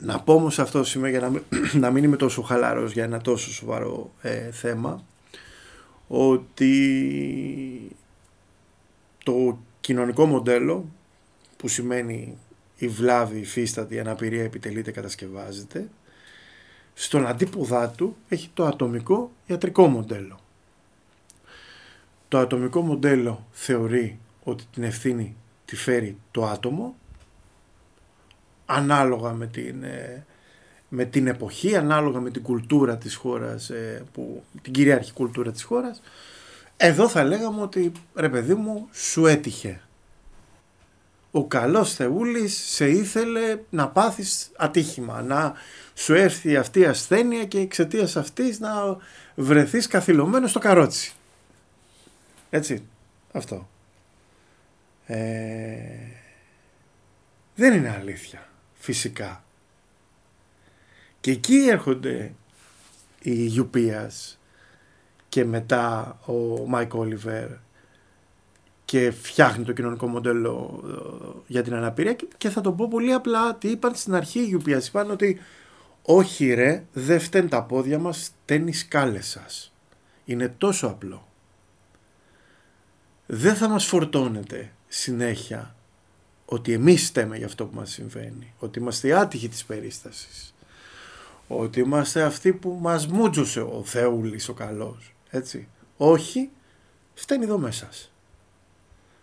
Να πω όμως αυτό σήμερα για να μην, να μην είμαι τόσο χαλαρός για ένα τόσο σοβαρό ε, θέμα ότι το κοινωνικό μοντέλο που σημαίνει η βλάβη υφίσταται, η αναπηρία επιτελείται, κατασκευάζεται στον αντίποδά του έχει το ατομικό ιατρικό μοντέλο. Το ατομικό μοντέλο θεωρεί ότι την ευθύνη τη φέρει το άτομο ανάλογα με την, ε, με την εποχή, ανάλογα με την κουλτούρα της χώρας, ε, που, την κυρίαρχη κουλτούρα της χώρας. Εδώ θα λέγαμε ότι ρε παιδί μου σου έτυχε. Ο καλός Θεούλης σε ήθελε να πάθεις ατύχημα, να σου έρθει αυτή η ασθένεια και εξαιτίας αυτής να βρεθείς καθυλωμένος στο καρότσι. Έτσι, αυτό. Ε, δεν είναι αλήθεια φυσικά. Και εκεί έρχονται οι UPIAS και μετά ο Μάικ Όλιβερ και φτιάχνει το κοινωνικό μοντέλο ε, για την αναπηρία. Και θα το πω πολύ απλά τι είπαν στην αρχή οι UPIAS είπαν ότι όχι ρε δεν φταίνουν τα πόδια μας φταίνει οι σκάλες σας. Είναι τόσο απλό. Δεν θα μας φορτώνετε συνέχεια ότι εμείς στέμε για αυτό που μας συμβαίνει, ότι είμαστε οι άτυχοι της περίστασης, ότι είμαστε αυτοί που μας μούτζωσε ο Θεούλης ο καλός, έτσι. Όχι, φταίνει εδώ μέσα.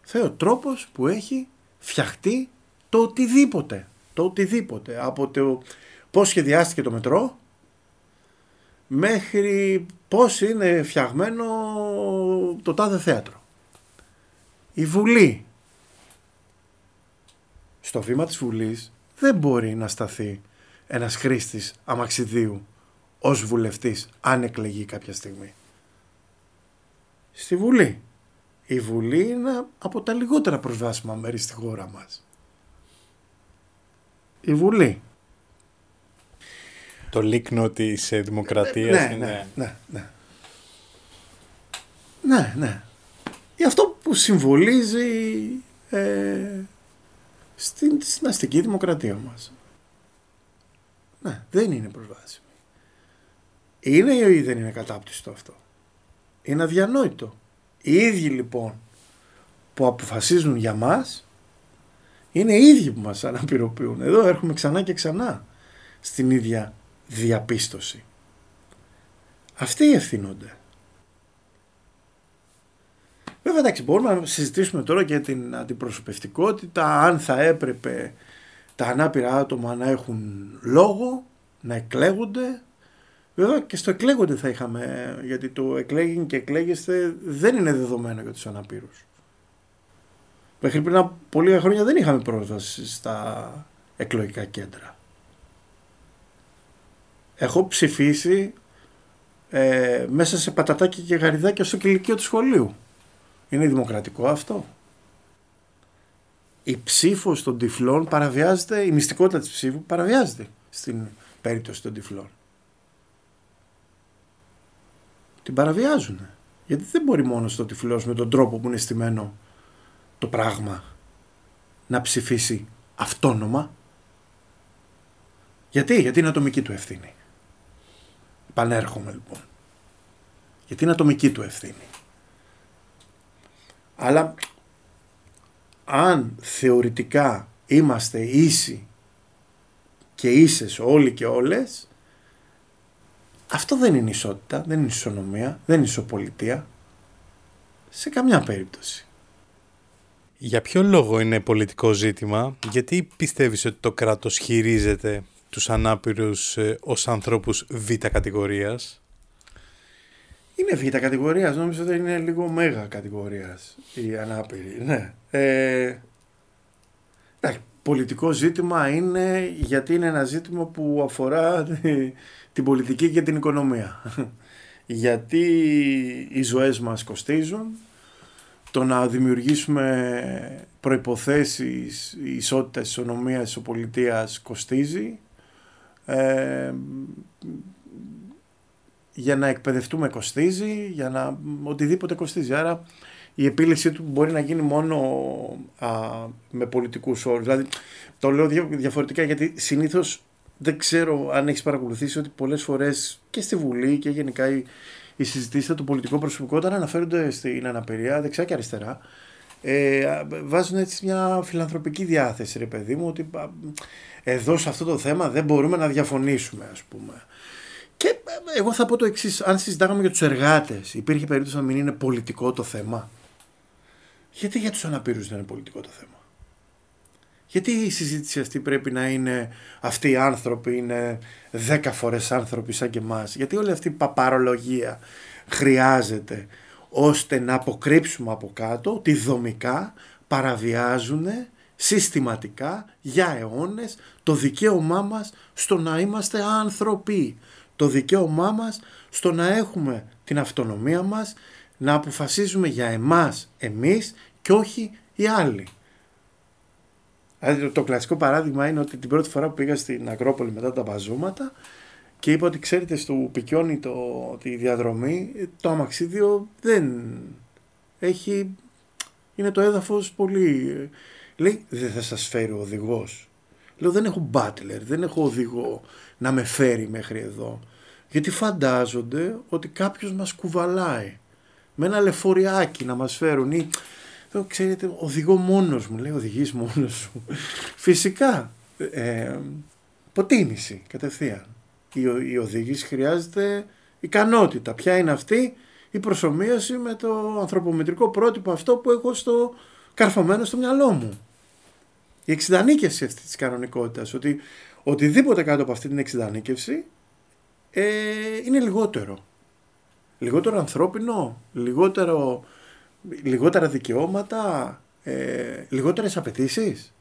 Θεό ο τρόπος που έχει φτιαχτεί το οτιδήποτε, το οτιδήποτε, από το πώς σχεδιάστηκε το μετρό, μέχρι πώς είναι φτιαγμένο το τάδε θέατρο. Η Βουλή στο βήμα της Βουλής δεν μπορεί να σταθεί ένας χρήστης αμαξιδίου ως βουλευτής αν εκλεγεί κάποια στιγμή. Στη Βουλή. Η Βουλή είναι από τα λιγότερα προσβάσιμα μέρη στη χώρα μας. Η Βουλή. Το λίκνο της ε, δημοκρατίας ναι, είναι... Ναι, ναι, ναι. Ναι, ναι. Για αυτό που συμβολίζει ε, στην, στην αστική δημοκρατία μας. Ναι, δεν είναι προσβάσιμη. Είναι ή δεν είναι κατάπτυστο αυτό; Είναι αδιανόητο. Οι ίδιοι λοιπόν που αποφασίζουν για μας είναι οι ίδιοι που μας αναπηροποιούν. Εδώ έρχομαι ξανά και ξανά στην ίδια διαπίστωση. Αυτοί ευθύνονται. Βέβαια, εντάξει, μπορούμε να συζητήσουμε τώρα και την αντιπροσωπευτικότητα, αν θα έπρεπε τα ανάπηρα άτομα να έχουν λόγο, να εκλέγονται. Βέβαια και στο εκλέγονται θα είχαμε, γιατί το εκλέγει και εκλέγεστε δεν είναι δεδομένο για τους αναπήρους. Μέχρι πριν από πολλή χρόνια δεν είχαμε πρόσβαση στα εκλογικά κέντρα. Έχω ψηφίσει ε, μέσα σε πατατάκια και γαριδάκια στο κηλικείο του σχολείου. Είναι δημοκρατικό αυτό. Η ψήφος των τυφλών παραβιάζεται, η μυστικότητα της ψήφου παραβιάζεται στην περίπτωση των τυφλών. Την παραβιάζουν. Γιατί δεν μπορεί μόνος στο τυφλός με τον τρόπο που είναι στημένο το πράγμα να ψηφίσει αυτόνομα. Γιατί, γιατί είναι ατομική του ευθύνη. Πανέρχομαι λοιπόν. Γιατί είναι ατομική του ευθύνη. Αλλά αν θεωρητικά είμαστε ίσοι και ίσες όλοι και όλες, αυτό δεν είναι ισότητα, δεν είναι ισονομία, δεν είναι ισοπολιτεία. Σε καμιά περίπτωση. Για ποιο λόγο είναι πολιτικό ζήτημα, γιατί πιστεύεις ότι το κράτος χειρίζεται τους ανάπηρους ε, ως ανθρώπους β' κατηγορίας; Είναι β' κατηγορίας, νόμιζα ότι είναι λίγο μέγα κατηγορίας οι ανάπηροι. Ναι. Ε, εντάξει, πολιτικό ζήτημα είναι γιατί είναι ένα ζήτημα που αφορά τη- την πολιτική και την οικονομία. γιατί οι ζωές μας κοστίζουν, το να δημιουργήσουμε προϋποθέσεις ισότητας, ισονομίας, ισοπολιτείας κοστίζει. Ε, για να εκπαιδευτούμε κοστίζει, για να οτιδήποτε κοστίζει. Άρα η επίλυση του μπορεί να γίνει μόνο α, με πολιτικούς όρους. Δηλαδή το λέω δια- διαφορετικά γιατί συνήθως δεν ξέρω αν έχεις παρακολουθήσει ότι πολλές φορές και στη Βουλή και γενικά οι, οι συζητήσεις για το πολιτικό προσωπικό όταν αναφέρονται στην αναπηρία δεξιά και αριστερά ε, α, βάζουν έτσι μια φιλανθρωπική διάθεση ρε παιδί μου ότι α, εδώ σε αυτό το θέμα δεν μπορούμε να διαφωνήσουμε ας πούμε. Και ε, εγώ θα πω το εξής: Αν συζητάγαμε για τους εργάτες, υπήρχε περίπτωση να μην είναι πολιτικό το θέμα. Γιατί για τους αναπήρους δεν είναι πολιτικό το θέμα; Γιατί η συζήτηση αυτή πρέπει να είναι αυτοί οι άνθρωποι είναι δέκα φορές άνθρωποι σαν και εμάς; Γιατί όλη αυτή η παπαρολογία χρειάζεται ώστε να αποκρύψουμε από κάτω ότι δομικά παραβιάζουν συστηματικά για αιώνες το δικαίωμά μας στο να είμαστε άνθρωποι. Το δικαίωμά μας στο να έχουμε την αυτονομία μας, να αποφασίζουμε για εμάς εμείς και όχι οι άλλοι. Δηλαδή το, το κλασικό παράδειγμα είναι ότι την πρώτη φορά που πήγα στην Ακρόπολη μετά τα μπαζώματα και είπα ότι ξέρετε στο Πικιόνι το, τη διαδρομή το αμαξίδιο δεν έχει είναι το έδαφος πολύ λέει δεν θα σας φέρει ο οδηγός λέω δεν έχω μπάτλερ δεν έχω οδηγό να με φέρει μέχρι εδώ γιατί φαντάζονται ότι κάποιος μας κουβαλάει με ένα λεωφοριάκι να μας φέρουν ή Λέω, ξέρετε, οδηγώ μόνος μου, λέει, οδηγείς μόνος σου. Φυσικά, ε, υποτίμηση κατευθείαν. Η, ο- η οδήγηση χρειάζεται ικανότητα. Ποια είναι αυτή; Η προσωμείωση με το ανθρωπομετρικό πρότυπο αυτό που έχω στο καρφωμένο στο μυαλό μου. Η εξειδανίκευση αυτή της κανονικότητας, ότι οτιδήποτε κάτω από αυτή την εξειδανίκευση ε, είναι λιγότερο. Λιγότερο ανθρώπινο, λιγότερο λιγότερα δικαιώματα, ε, λιγότερες απαιτήσεις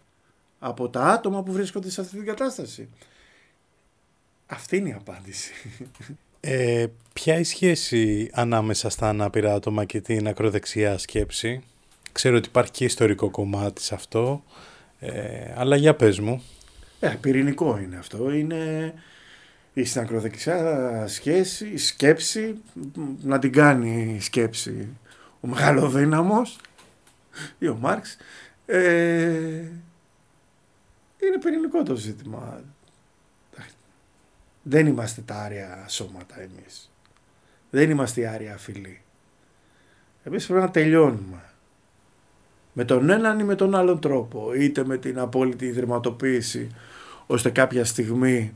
από τα άτομα που βρίσκονται σε αυτή την κατάσταση. Αυτή είναι η απάντηση. Ε, ποια η σχέση ανάμεσα στα ανάπηρα άτομα και την ακροδεξιά σκέψη; Ξέρω ότι υπάρχει και ιστορικό κομμάτι σε αυτό, ε, αλλά για πες μου. Ε, πυρηνικό είναι αυτό. Είναι η στην ακροδεξιά σχέση, η σκέψη, μ, να την κάνει η σκέψη ο μεγαλοδύναμος ή ο Μάρξ. Ε, είναι πυρηνικό το ζήτημα. Δεν είμαστε τα άρια σώματα εμείς. Δεν είμαστε η άρια φυλή. Εμείς πρέπει να τελειώνουμε. Με τον έναν ή με τον άλλον τρόπο. Είτε με την απόλυτη ιδρυματοποίηση ώστε κάποια στιγμή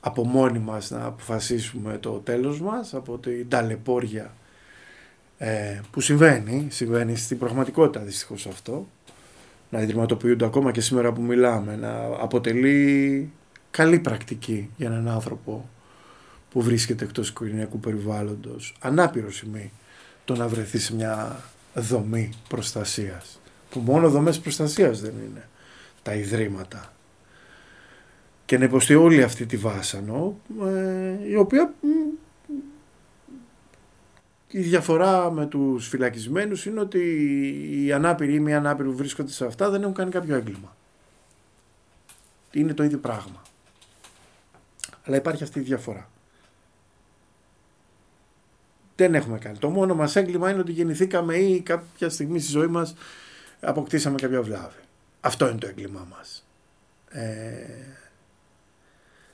από μόνοι μας να αποφασίσουμε το τέλος μας από την ταλαιπώρια ε, που συμβαίνει, συμβαίνει στην πραγματικότητα δυστυχώς αυτό να ιδρυματοποιούνται ακόμα και σήμερα που μιλάμε να αποτελεί καλή πρακτική για έναν άνθρωπο που βρίσκεται εκτός οικογενειακού περιβάλλοντος ανάπηρο σημεί το να βρεθεί σε μια δομή προστασίας που μόνο δομές προστασίας δεν είναι τα ιδρύματα και να υποστεί όλη αυτή τη βάσανο ε, η οποία μ, η διαφορά με τους φυλακισμένους είναι ότι οι ανάπηροι ή μη ανάπηροι που βρίσκονται σε αυτά δεν έχουν κάνει κάποιο έγκλημα. Είναι το ίδιο πράγμα. Αλλά υπάρχει αυτή η διαφορά. Δεν έχουμε κάνει. Το μόνο μας έγκλημα είναι ότι γεννηθήκαμε ή κάποια στιγμή στη ζωή μας αποκτήσαμε κάποια βλάβη. Αυτό είναι το έγκλημά μας. Ε,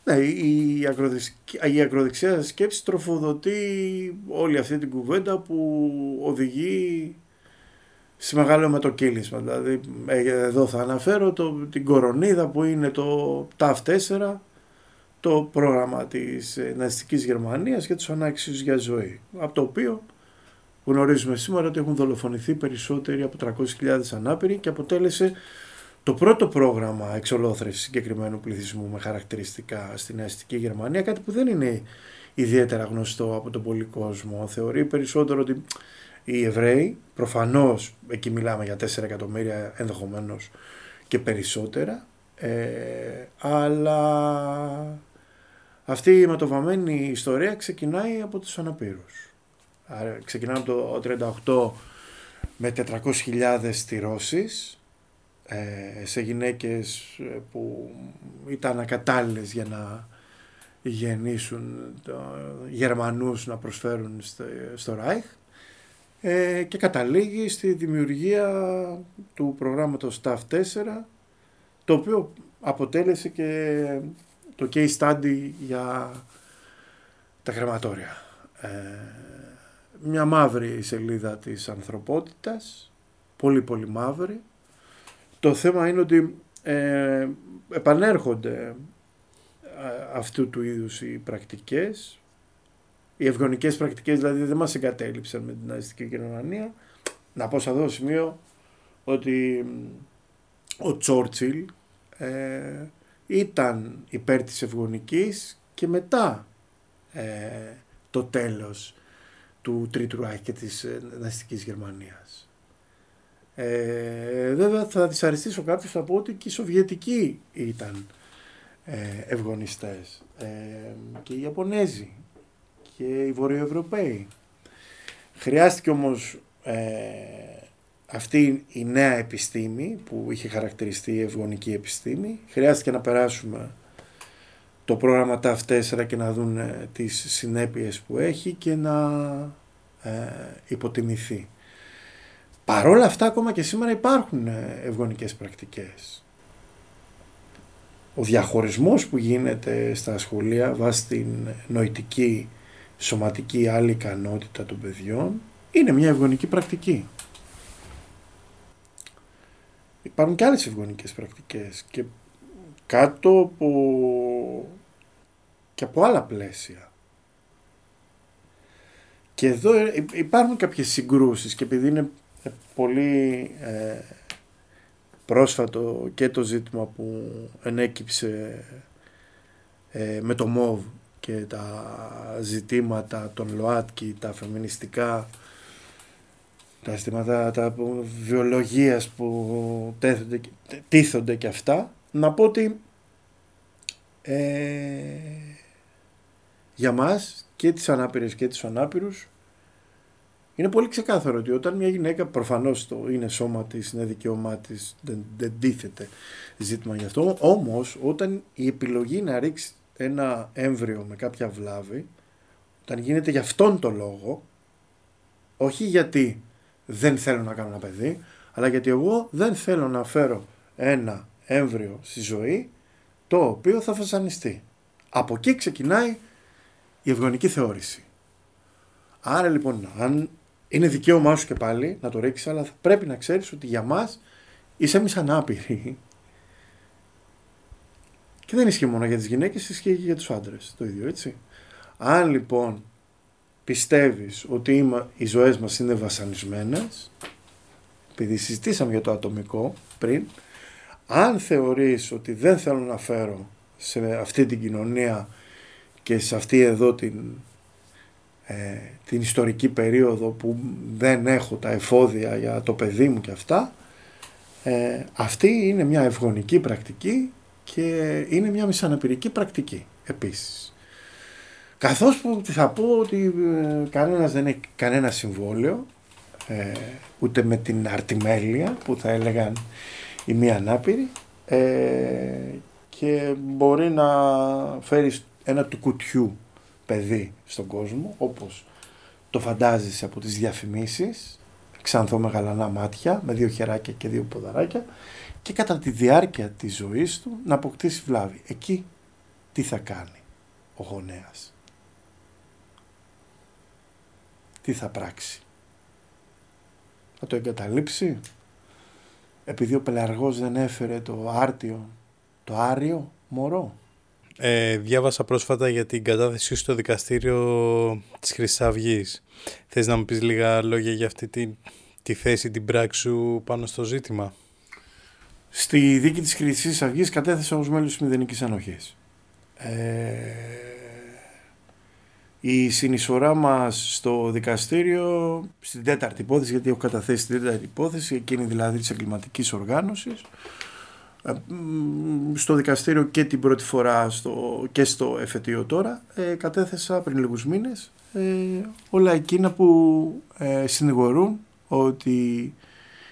ναι, η, ακροδεξιά, η ακροδεξιά σκέψη τροφοδοτεί όλη αυτή την κουβέντα που οδηγεί έτσι μεγάλο με το κύλισμα. Δηλαδή, ε, εδώ θα αναφέρω το, την κορονίδα που είναι το TAF4, το πρόγραμμα της ναζιστικής Γερμανίας και τους ανάξιους για ζωή, από το οποίο γνωρίζουμε σήμερα ότι έχουν δολοφονηθεί περισσότεροι από 300.000 ανάπηροι και αποτέλεσε το πρώτο πρόγραμμα εξολόθρευσης συγκεκριμένου πληθυσμού με χαρακτηριστικά στην ναζιστική Γερμανία, κάτι που δεν είναι ιδιαίτερα γνωστό από τον πολύ κόσμο. Θεωρεί περισσότερο ότι οι Εβραίοι, προφανώς εκεί μιλάμε για 4 εκατομμύρια ενδεχομένως και περισσότερα, ε, αλλά αυτή η ματοβαμένη ιστορία ξεκινάει από τους αναπήρους. Άρα ξεκινάμε από το 38 με 400.000 στηρώσεις ε, σε γυναίκες ε, που ήταν ακατάλληλες για να γεννήσουν το, Γερμανούς να προσφέρουν στο, στο Ράιχ ε, και καταλήγει στη δημιουργία του προγράμματος STAF 4 το οποίο αποτέλεσε και το case study για τα κρεματόρια. Ε, μια μαύρη σελίδα της ανθρωπότητας, πολύ πολύ μαύρη. Το θέμα είναι ότι ε, επανέρχονται αυτού του είδους οι πρακτικές οι ευγονικές πρακτικές δηλαδή δεν μας εγκατέλειψαν με την ναζιστική κοινωνία. Να πω σε αυτό το σημείο ότι ο Τσόρτσιλ ε, ήταν υπέρ της ευγονικής και μετά ε, το τέλος του Τρίτου Ράιχ και της ε, ναζιστικής Γερμανίας. Ε, βέβαια θα δυσαρεστήσω κάποιος θα πω ότι και οι Σοβιετικοί ήταν ε, ευγονιστές ε, και οι Ιαπωνέζοι και οι Βορειοευρωπαίοι. Χρειάστηκε όμως ε, αυτή η νέα επιστήμη που είχε χαρακτηριστεί η ευγονική επιστήμη, χρειάστηκε να περάσουμε το πρόγραμμα TAF4 και να δουν ε, τις συνέπειες που έχει και να ε, υποτιμηθεί. Παρόλα αυτά ακόμα και σήμερα υπάρχουν ε, ευγονικές πρακτικές. Ο διαχωρισμός που γίνεται στα σχολεία βάσει την νοητική σωματική άλλη ικανότητα των παιδιών είναι μια ευγονική πρακτική. Υπάρχουν και άλλες ευγονικές πρακτικές και κάτω από και από άλλα πλαίσια. Και εδώ υπάρχουν κάποιες συγκρούσεις και επειδή είναι πολύ ε, πρόσφατο και το ζήτημα που ενέκυψε ε, με το ΜΟΒ και τα ζητήματα των ΛΟΑΤΚΙ, τα φεμινιστικά, τα ζητήματα τα βιολογίας που τέθονται, τίθονται και αυτά, να πω ότι ε, για μας και τις ανάπηρες και τις ανάπηρους είναι πολύ ξεκάθαρο ότι όταν μια γυναίκα προφανώς το είναι σώμα της, είναι δικαίωμά της, δεν, δεν τίθεται ζήτημα γι' αυτό, όμως όταν η επιλογή να ρίξει ένα έμβριο με κάποια βλάβη, όταν γίνεται για αυτόν τον λόγο, όχι γιατί δεν θέλω να κάνω ένα παιδί, αλλά γιατί εγώ δεν θέλω να φέρω ένα έμβριο στη ζωή το οποίο θα φασανιστεί. Από εκεί ξεκινάει η ευγονική θεώρηση. Άρα λοιπόν, αν είναι δικαίωμά σου και πάλι να το ρίξεις, αλλά θα πρέπει να ξέρεις ότι για μας είσαι εμείς ανάπηροι και δεν ισχύει μόνο για τις γυναίκες, ισχύει και για τους άντρες το ίδιο έτσι. Αν λοιπόν πιστεύεις ότι οι ζωές μας είναι βασανισμένες, επειδή συζητήσαμε για το ατομικό πριν, αν θεωρείς ότι δεν θέλω να φέρω σε αυτή την κοινωνία και σε αυτή εδώ την, ε, την ιστορική περίοδο που δεν έχω τα εφόδια για το παιδί μου και αυτά, ε, αυτή είναι μια ευγονική πρακτική και είναι μια μισαναπηρική πρακτική επίσης. Καθώς που θα πω ότι ε, κανένας δεν έχει κανένα συμβόλαιο, ε, ούτε με την αρτιμέλεια που θα έλεγαν οι μη ανάπηροι ε, και μπορεί να φέρει ένα του κουτιού παιδί στον κόσμο όπως το φαντάζεσαι από τις διαφημίσεις ξανθό με γαλανά μάτια με δύο χεράκια και δύο ποδαράκια και κατά τη διάρκεια της ζωής του να αποκτήσει βλάβη. Εκεί τι θα κάνει ο γονέας. Τι θα πράξει. θα το εγκαταλείψει επειδή ο πελαργός δεν έφερε το άρτιο, το άριο μωρό. Ε, διάβασα πρόσφατα για την κατάθεση στο δικαστήριο της Χρυσής Αυγής. Θες να μου πεις λίγα λόγια για αυτή τη, τη θέση, την πράξη σου πάνω στο ζήτημα; Στη δίκη της Χρυσής Αυγής κατέθεσα ως μέλος της μηδενικής ανοχής. Ε, η συνεισφορά μας στο δικαστήριο, στην τέταρτη υπόθεση, γιατί έχω καταθέσει την τέταρτη υπόθεση, εκείνη δηλαδή της εγκληματικής οργάνωσης, ε, στο δικαστήριο και την πρώτη φορά στο, και στο εφετείο τώρα, ε, κατέθεσα πριν λίγους μήνες ε, όλα εκείνα που ε, συνηγορούν ότι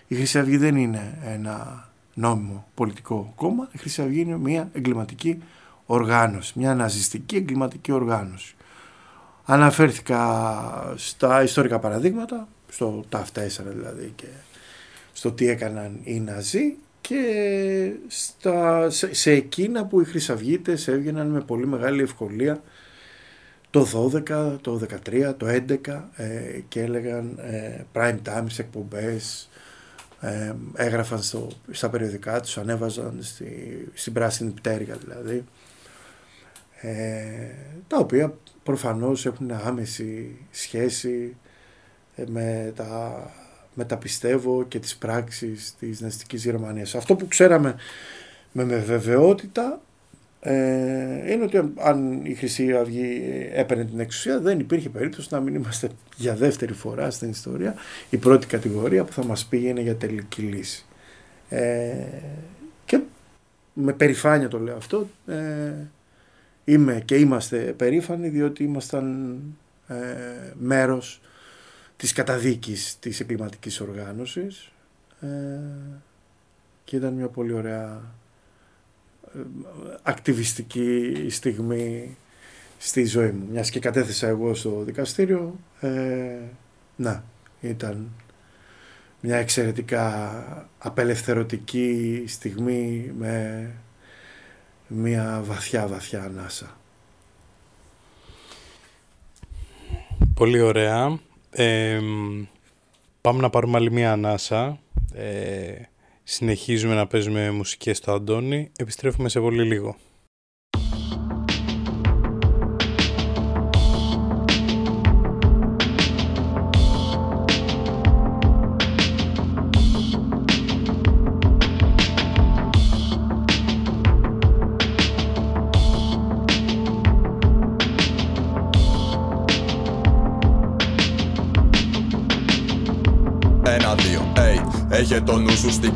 η Χρυσή Αυγή δεν είναι ένα νόμιμο πολιτικό κόμμα, η Χρυσή Αυγή είναι μια εγκληματική οργάνωση, μια ναζιστική εγκληματική οργάνωση. Αναφέρθηκα στα ιστορικά παραδείγματα, στο ΤΑΦ 4 δηλαδή και στο τι έκαναν οι Ναζί και στα, σε, εκείνα που οι Χρυσαυγίτες έβγαιναν με πολύ μεγάλη ευκολία το 12, το 13, το 11 ε, και έλεγαν ε, prime time σε εκπομπές, ε, έγραφαν στο, στα περιοδικά τους, ανέβαζαν στη, στην πράσινη πτέρυγα δηλαδή, ε, τα οποία προφανώς έχουν άμεση σχέση ε, με τα, με τα πιστεύω και τις πράξεις της Ναστικής Γερμανίας. Αυτό που ξέραμε με, με βεβαιότητα ε, είναι ότι αν η Χρυσή Αυγή έπαιρνε την εξουσία δεν υπήρχε περίπτωση να μην είμαστε για δεύτερη φορά στην ιστορία η πρώτη κατηγορία που θα μας πήγαινε για τελική λύση. Ε, και με περηφάνεια το λέω αυτό, ε, είμαι και είμαστε περήφανοι διότι ήμασταν ε, μέρος της καταδίκης της εγκληματικής οργάνωσης ε, και ήταν μια πολύ ωραία ε, ακτιβιστική στιγμή στη ζωή μου. Μιας και κατέθεσα εγώ στο δικαστήριο, ε, να, ήταν μια εξαιρετικά απελευθερωτική στιγμή με μια βαθιά βαθιά ανάσα. Πολύ ωραία. πάμε να πάρουμε άλλη μια ανάσα. Ε, συνεχίζουμε να παίζουμε μουσικές στο Αντώνη. Επιστρέφουμε σε πολύ λίγο.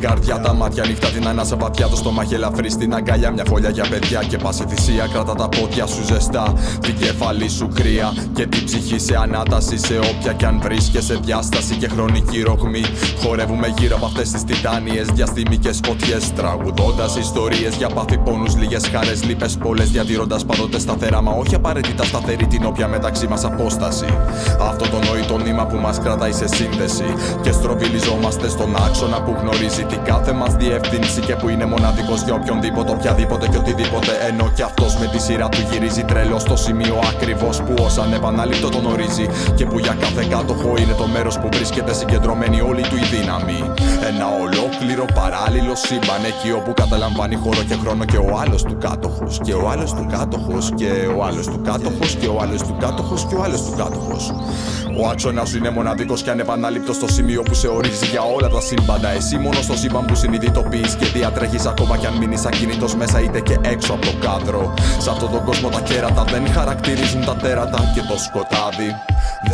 Καρδιά, τα μάτια νύχτα την ανάσα βαθιά. Το στόμα ελαφρύ στην αγκαλιά, μια φωλιά για παιδιά. Και πα σε θυσία, κράτα τα πόδια σου ζεστά. Την κεφαλή σου κρύα και την ψυχή σε ανάταση. Σε όποια κι αν βρίσκεσαι διάσταση και χρονική ρογμή. Χορεύουμε γύρω από αυτές τις τιτάνιες διαστημικές φωτιές. Τραγουδώντας ιστορίες για πάθη πόνους, λίγες χαρέ, λύπες πολλές. Διατηρώντας πάντοτε σταθερά, μα όχι απαραίτητα σταθερή την όποια μεταξύ μας απόσταση. Αυτό το νοητό νήμα που μας κρατάει σε σύνδεση. Και στροβιλιζόμαστε στον άξονα άξονα που γνωρίζει την κάθε μας διεύθυνση και που είναι μοναδικός για οποιονδήποτε, οποιαδήποτε και οτιδήποτε. Ενώ κι αυτός με τη σειρά του γυρίζει τρελό στο σημείο ακριβώς που ως ανεπανάληπτο τον ορίζει. Και που για κάθε κάτοχο είναι το μέρος που βρίσκεται συγκεντρωμένη όλη του η δύναμη. Ένα ολόκληρο παράλληλο σύμπαν εκεί όπου καταλαμβάνει χώρο και χρόνο και ο άλλος του κάτοχος. Και ο άλλος του κάτοχος και ο άλλος του κάτοχος και ο άλλος του κάτοχος και ο άλλος του κάτοχος. Ο άξονας σου είναι μοναδικός και ανεπανάληπτος στο σημείο που σε ορίζει για όλα τα σύμπαντα. Εσύ μόνο στο σύμπαν που συνειδητοποιεί και διατρέχει ακόμα κι αν μείνει ακίνητο μέσα είτε και έξω από το κάδρο. Σε αυτόν τον κόσμο τα κέρατα δεν χαρακτηρίζουν τα τέρατα και το σκοτάδι.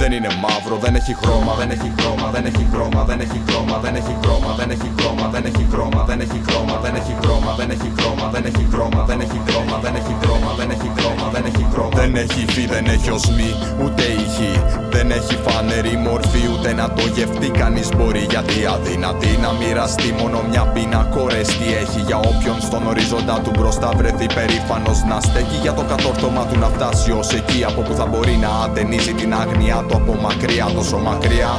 Δεν είναι μαύρο, δεν έχει χρώμα, δεν έχει χρώμα, δεν έχει χρώμα, δεν έχει χρώμα, δεν έχει χρώμα, δεν έχει χρώμα, δεν έχει χρώμα, δεν έχει χρώμα, δεν έχει χρώμα, δεν έχει χρώμα, δεν έχει χρώμα, δεν έχει χρώμα, δεν έχει χρώμα, δεν έχει χρώμα, δεν έχει χρώμα. Δεν έχει φύ, δεν έχει οσμή, ούτε ηχή. Δεν έχει φανερή μορφή, ούτε να το γευτεί κανείς μπορεί. Γιατί αδυνατή να μοιραστεί μόνο μια πίνα κόρε τι έχει για όποιον στον ορίζοντα του μπροστά βρεθεί περήφανος να στέκει για το κατόρθωμα του να φτάσει ως εκεί από που θα μπορεί να ατενίζει την άγνοια του από μακριά, τόσο μακριά.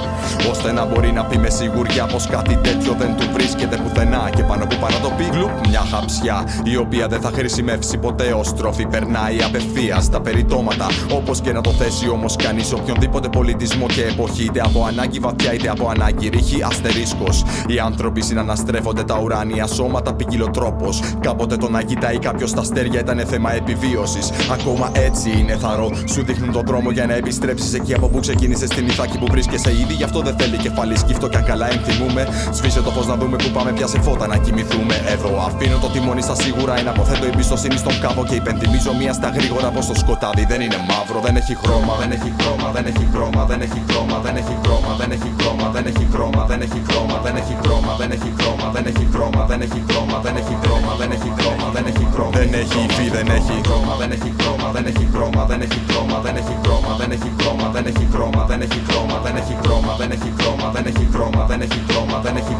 ώστε να μπορεί να πει με σιγουριά πως κάτι τέτοιο δεν του βρίσκεται πουθενά. Και πάνω που παρατοπεί γκλουπ μια χαψιά, η οποία δεν θα χρησιμεύσει ποτέ ως τρόφι. Περνάει απευθείας. Τα ρητώματα. Όπως και να το θέσει όμως κανείς, οποιονδήποτε πολιτισμό και εποχή, είτε από ανάγκη βαθιά είτε από ανάγκη ρήχη, αστερίσκος. Οι άνθρωποι συναναστρέφονται τα ουράνια σώματα ποικιλοτρόπο. Κάποτε το να κοιτάει κάποιος στα αστέρια ήταν θέμα επιβίωσης. Ακόμα έτσι είναι θαρό. Σου δείχνουν τον δρόμο για να επιστρέψεις εκεί από που ξεκίνησες στην Ιθάκη που βρίσκεσαι ήδη. Γι' αυτό δεν θέλει κεφαλής σκύφτο κι αν καλά ενθυμούμε. Σβήσε το φως να δούμε που πάμε, πια σε φώτα να κοιμηθούμε. Εδώ αφήνω το τιμόνι στα σίγουρα. Είναι αποθέτω εμπιστοσύνη στον κάπο και υπενθυμίζω μία στα γρήγορα πω το σκοτάδι δεν είναι μαύρο, δεν έχει χρώμα, δεν έχει χρώμα, δεν έχει χρώμα, δεν έχει χρώμα, δεν έχει χρώμα, δεν έχει χρώμα, δεν έχει χρώμα, δεν έχει χρώμα, δεν έχει χρώμα, δεν έχει χρώμα, δεν έχει χρώμα, δεν έχει χρώμα, δεν έχει χρώμα, δεν έχει χρώμα, δεν έχει χρώμα, δεν έχει υφή, δεν έχει χρώμα, δεν έχει χρώμα, δεν έχει χρώμα, δεν έχει χρώμα, δεν έχει χρώμα, δεν έχει χρώμα, δεν έχει χρώμα, δεν έχει χρώμα, δεν έχει χρώμα, δεν έχει χρώμα, δεν έχει χρώμα, δεν έχει χρώμα, δεν έχει χρώμα, δεν έχει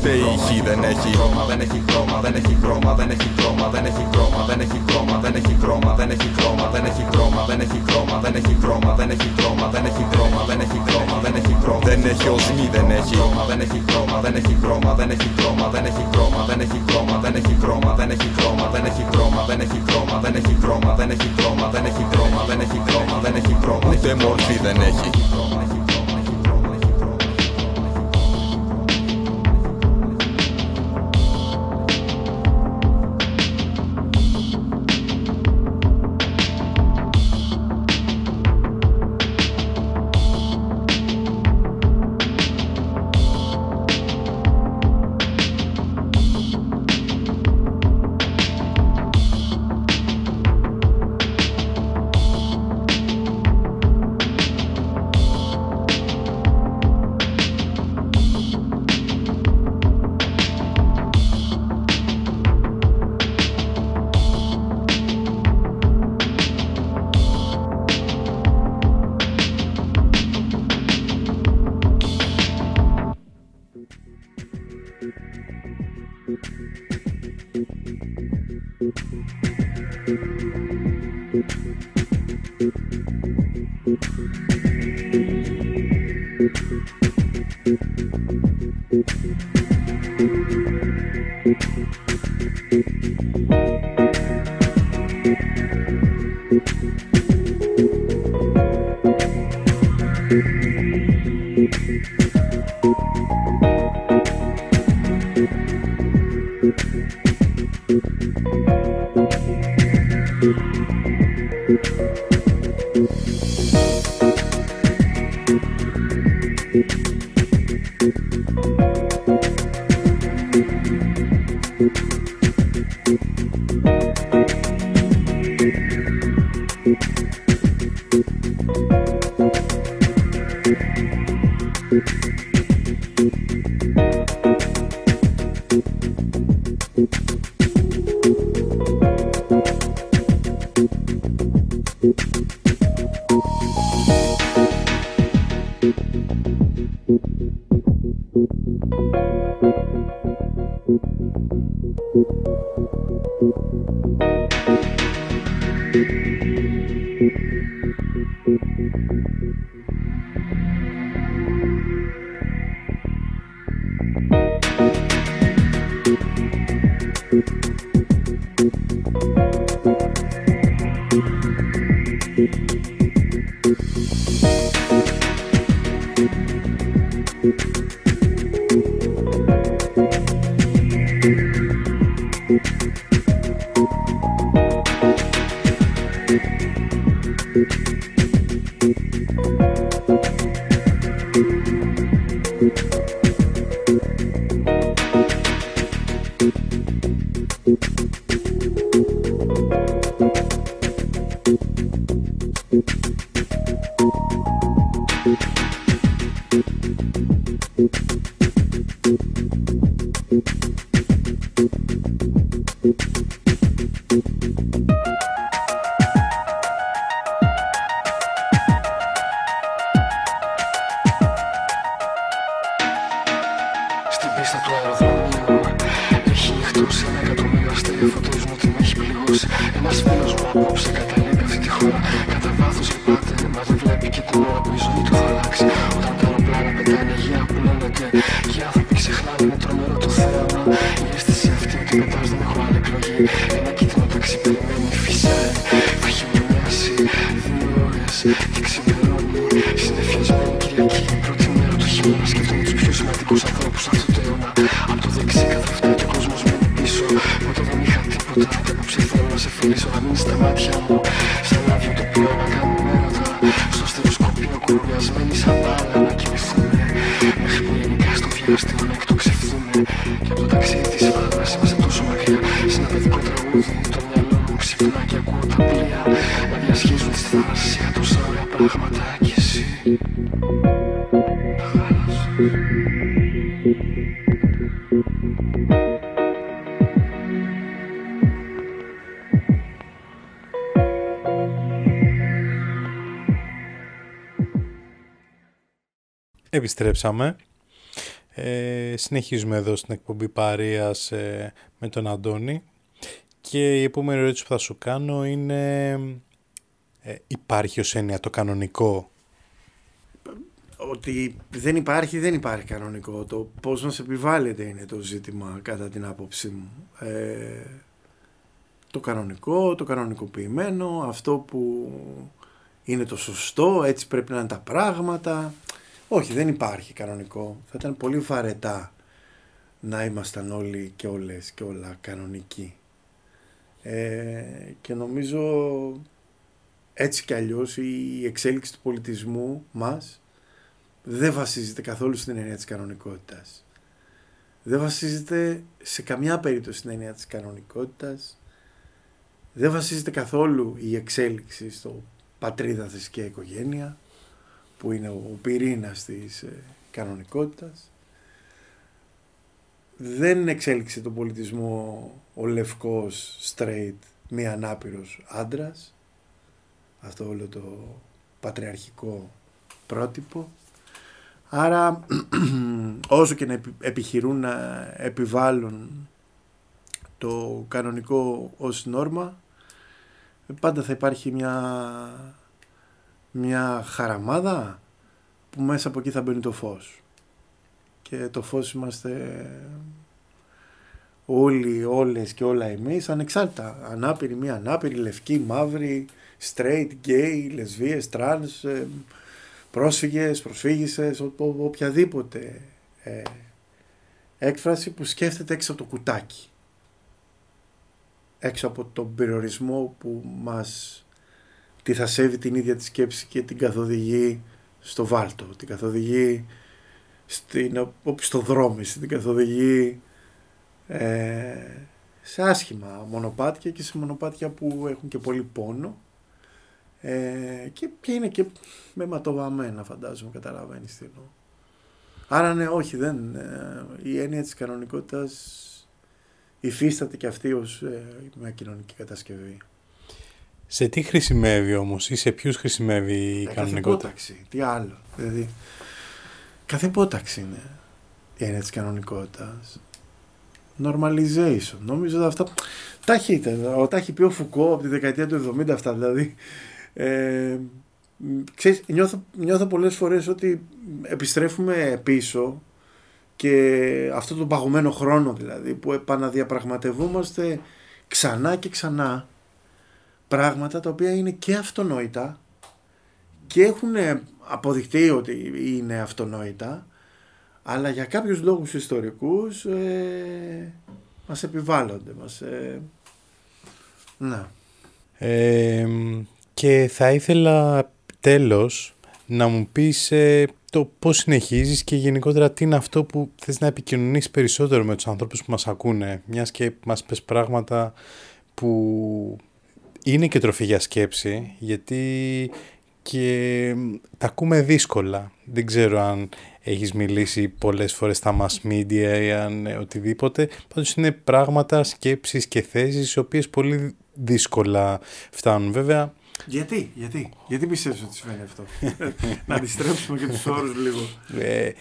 ούτε η ηχή δεν έχει χρώμα, δεν έχει χρώμα, δεν έχει χρώμα, δεν έχει χρώμα, δεν έχει χρώμα, δεν έχει χρώμα, δεν έχει χρώμα, δεν έχει χρώμα, δεν έχει χρώμα, δεν έχει χρώμα, δεν έχει χρώμα, δεν έχει χρώμα, δεν έχει χρώμα, δεν έχει χρώμα, δεν έχει χρώμα, δεν έχει οσμή, δεν έχει χρώμα, δεν έχει χρώμα, δεν έχει χρώμα, δεν έχει χρώμα, δεν έχει χρώμα, δεν έχει χρώμα, δεν έχει χρώμα, δεν έχει χρώμα, δεν έχει χρώμα, δεν έχει χρώμα, δεν έχει χρώμα, δεν έχει χρώμα, δεν έχει χρώμα, δεν έχει χρώμα, δεν έχει χρώμα, ούτε μορφή δεν έχει. Επιστρέψαμε. Ε, συνεχίζουμε εδώ στην εκπομπή Παρίας ε, με τον Αντώνη και η επόμενη ερώτηση που θα σου κάνω είναι ε, υπάρχει ως έννοια το κανονικό; Ότι δεν υπάρχει, δεν υπάρχει κανονικό. Το πώς μας επιβάλλεται είναι το ζήτημα κατά την άποψή μου. Ε, το κανονικό, το κανονικοποιημένο, αυτό που είναι το σωστό, έτσι πρέπει να είναι τα πράγματα. Όχι, δεν υπάρχει κανονικό. Θα ήταν πολύ βαρετά να ήμασταν όλοι και όλες και όλα κανονικοί. Ε, και νομίζω έτσι κι αλλιώς η εξέλιξη του πολιτισμού μας δεν βασίζεται καθόλου στην έννοια της κανονικότητας. Δεν βασίζεται σε καμιά περίπτωση στην έννοια της κανονικότητας. Δεν βασίζεται καθόλου η εξέλιξη στο πατρίδα, θρησκεία, οικογένεια που είναι ο πυρήνας της ε, κανονικότητας. Δεν εξέλιξε τον πολιτισμό ο λευκός, straight, μη ανάπηρος άντρας. Αυτό όλο το πατριαρχικό πρότυπο. Άρα όσο και να επι- επιχειρούν να επιβάλλουν το κανονικό ως νόρμα πάντα θα υπάρχει μια, μια χαραμάδα που μέσα από εκεί θα μπαίνει το φως και το φως είμαστε όλοι, όλες και όλα εμείς ανεξάρτητα ανάπηροι, μη ανάπηροι, λευκοί, μαύροι straight, gay, λεσβίες, τρανς ε, πρόσφυγες, προσφύγησες, ο- ο- οποιαδήποτε ε, έκφραση που σκέφτεται έξω από το κουτάκι. Έξω από τον περιορισμό που μας τη θα σέβει την ίδια τη σκέψη και την καθοδηγεί στο βάλτο, την καθοδηγεί στην οπισθοδρόμηση, την καθοδηγεί ε, σε άσχημα μονοπάτια και σε μονοπάτια που έχουν και πολύ πόνο ε, και, και είναι και με ματοβαμμένα φαντάζομαι καταλαβαίνεις τι εννοώ. Άρα ναι, όχι, δεν, ε, η έννοια της κανονικότητας υφίσταται και αυτή ως ε, μια κοινωνική κατασκευή. Σε τι χρησιμεύει όμως ή σε ποιους χρησιμεύει η Ε, Κάθε κανονικότητα; υπόταξη, τι άλλο. Δηλαδή, κάθε υπόταξη είναι η έννοια της κανονικότητας. Normalization. Νομίζω ότι αυτά τα έχει, τα έχει πει ο Φουκώ από τη δεκαετία του 70 αυτά. Δηλαδή, ε, μ, ξέρεις, νιώθω, νιώθω πολλές φορές ότι επιστρέφουμε πίσω και αυτό τον παγωμένο χρόνο δηλαδή που επαναδιαπραγματευόμαστε ξανά και ξανά πράγματα τα οποία είναι και αυτονόητα και έχουν αποδειχτεί ότι είναι αυτονόητα αλλά για κάποιους λόγους ιστορικούς ε, μας επιβάλλονται. Μας, ε, να. Ε, και θα ήθελα τέλος να μου πεις ε, το πώς συνεχίζεις και γενικότερα τι είναι αυτό που θες να επικοινωνείς περισσότερο με τους ανθρώπους που μας ακούνε. Μιας και μας πες πράγματα που είναι και τροφή για σκέψη γιατί και τα ακούμε δύσκολα. Δεν ξέρω αν έχεις μιλήσει πολλές φορές στα mass media ή αν ε, οτιδήποτε. Πάντως είναι πράγματα, σκέψεις και θέσεις οι οποίες πολύ δύσκολα φτάνουν. Βέβαια, Γιατί, γιατί, γιατί πιστεύεις ότι συμβαίνει αυτό; να αντιστρέψουμε και τους όρους λίγο. ε,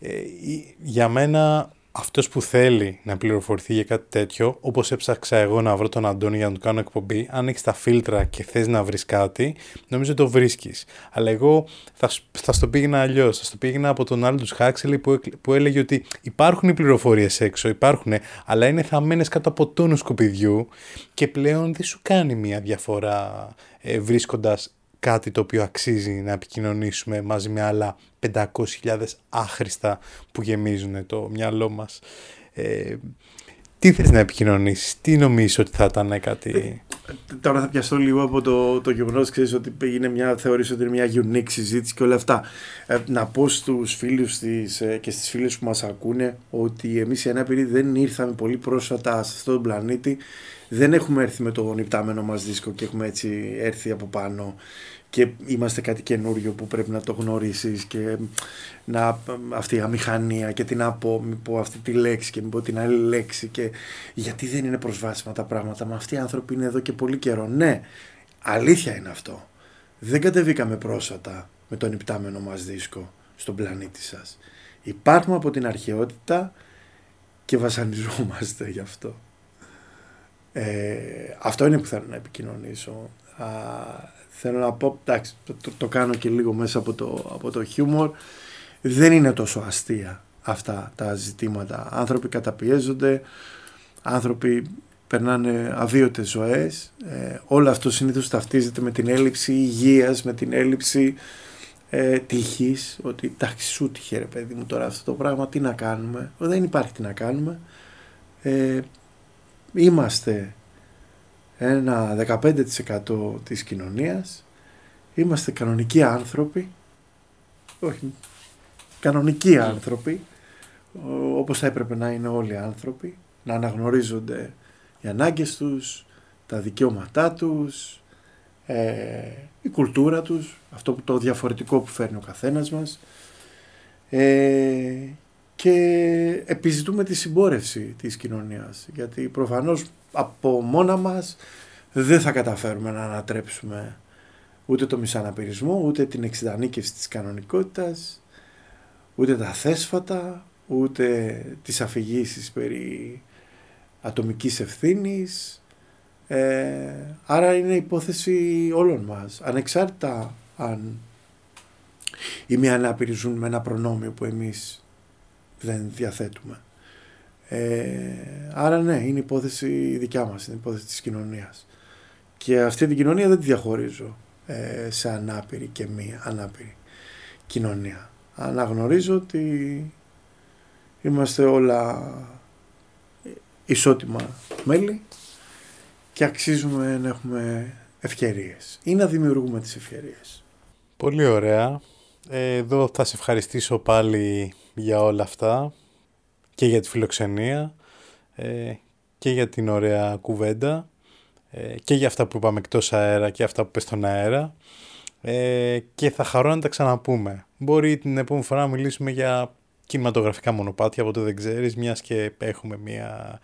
ε, η- για μένα αυτός που θέλει να πληροφορηθεί για κάτι τέτοιο, όπως έψαξα εγώ να βρω τον Αντώνη για να του κάνω εκπομπή, αν έχεις τα φίλτρα και θες να βρεις κάτι, νομίζω το βρίσκεις. Αλλά εγώ θα, σ- θα στο πήγαινα αλλιώς. Θα στο πήγαινα από τον άλλο του Χάξελη που, έκλ- που έλεγε ότι υπάρχουν οι πληροφορίες έξω, υπάρχουν, αλλά είναι θαμμένες κάτω από τόνο σκουπιδιού και πλέον δεν σου κάνει μια διαφορά ε, βρίσκοντας κάτι το οποίο αξίζει να επικοινωνήσουμε μαζί με άλλα 500.000 άχρηστα που γεμίζουν το μυαλό μας. Ε, τι θες να επικοινωνήσεις, τι νομίζεις ότι θα ήταν κάτι... Τώρα θα πιαστώ λίγο από το, το γεγονός ότι είναι μια, θεωρείς ότι είναι μια unique συζήτηση και όλα αυτά. Ε, να πω στους φίλους της, ε, και στις φίλες που μας ακούνε ότι εμείς οι ανάπηροι δεν ήρθαμε πολύ πρόσφατα σε αυτόν τον πλανήτη. Δεν έχουμε έρθει με το νυπτάμενο μας δίσκο και έχουμε έτσι έρθει από πάνω και είμαστε κάτι καινούριο που πρέπει να το γνωρίσεις και να, αυτή η αμηχανία και τι να πω, μην πω αυτή τη λέξη και μην πω την άλλη λέξη και γιατί δεν είναι προσβάσιμα τα πράγματα. Μα αυτοί οι άνθρωποι είναι εδώ και πολύ καιρό. Ναι, αλήθεια είναι αυτό. Δεν κατεβήκαμε πρόσφατα με τον υπτάμενο μας δίσκο στον πλανήτη σας. Υπάρχουμε από την αρχαιότητα και βασανιζόμαστε γι' αυτό. Ε, αυτό είναι που θέλω να επικοινωνήσω. Α, θέλω να πω, εντάξει, το, το, κάνω και λίγο μέσα από το, από το χιούμορ, δεν είναι τόσο αστεία αυτά τα ζητήματα. Άνθρωποι καταπιέζονται, άνθρωποι περνάνε αβίωτες ζωές, ε, όλο αυτό συνήθως ταυτίζεται με την έλλειψη υγείας, με την έλλειψη ε, τύχης, ότι εντάξει σου τύχε ρε παιδί μου τώρα αυτό το πράγμα, τι να κάνουμε, δεν υπάρχει τι να κάνουμε. Ε, είμαστε ένα 15% της κοινωνίας, είμαστε κανονικοί άνθρωποι, όχι, κανονικοί άνθρωποι, όπως θα έπρεπε να είναι όλοι οι άνθρωποι, να αναγνωρίζονται οι ανάγκες τους, τα δικαιώματά τους, ε, η κουλτούρα τους, αυτό που το διαφορετικό που φέρνει ο καθένας μας. Ε, και επιζητούμε τη συμπόρευση της κοινωνίας γιατί προφανώς από μόνα μας δεν θα καταφέρουμε να ανατρέψουμε ούτε το μισαναπηρισμό, ούτε την εξειδανίκευση της κανονικότητας, ούτε τα θέσφατα, ούτε τις αφηγήσεις περί ατομικής ευθύνης. Ε, άρα είναι υπόθεση όλων μας, ανεξάρτητα αν οι μη ανάπηροι ζουν με ένα προνόμιο που εμείς δεν διαθέτουμε. Ε, άρα ναι, είναι υπόθεση δικιά μας, είναι υπόθεση της κοινωνίας. Και αυτή την κοινωνία δεν τη διαχωρίζω ε, σε ανάπηρη και μη ανάπηρη κοινωνία. Αναγνωρίζω ότι είμαστε όλα ισότιμα μέλη και αξίζουμε να έχουμε ευκαιρίες ή να δημιουργούμε τις ευκαιρίες. Πολύ ωραία. Εδώ θα σε ευχαριστήσω πάλι για όλα αυτά και για τη φιλοξενία ε, και για την ωραία κουβέντα ε, και για αυτά που είπαμε εκτός αέρα και αυτά που πες στον αέρα ε, και θα χαρώ να τα ξαναπούμε. Μπορεί την επόμενη φορά να μιλήσουμε για κινηματογραφικά μονοπάτια, από το δεν ξέρεις, μιας και έχουμε μια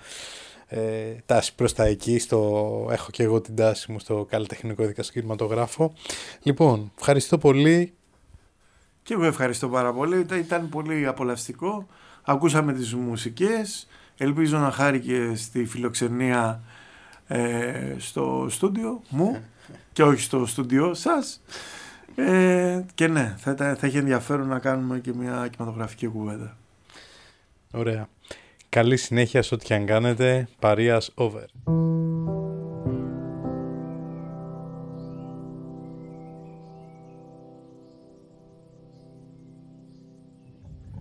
ε, τάση προς τα εκεί, στο, έχω και εγώ την τάση μου στο καλλιτεχνικό δικά κινηματογράφο. Λοιπόν, ευχαριστώ πολύ. Και εγώ ευχαριστώ πάρα πολύ, ήταν πολύ απολαυστικό. Ακούσαμε τις μουσικές, ελπίζω να χάρηκες στη φιλοξενία ε, στο στούντιο μου και όχι στο στούντιο σας. Ε, και ναι, θα, θα έχει ενδιαφέρον να κάνουμε και μια κινηματογραφική κουβέντα. Ωραία. Καλή συνέχεια σε ό,τι αν κάνετε. Παρίας over.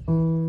thank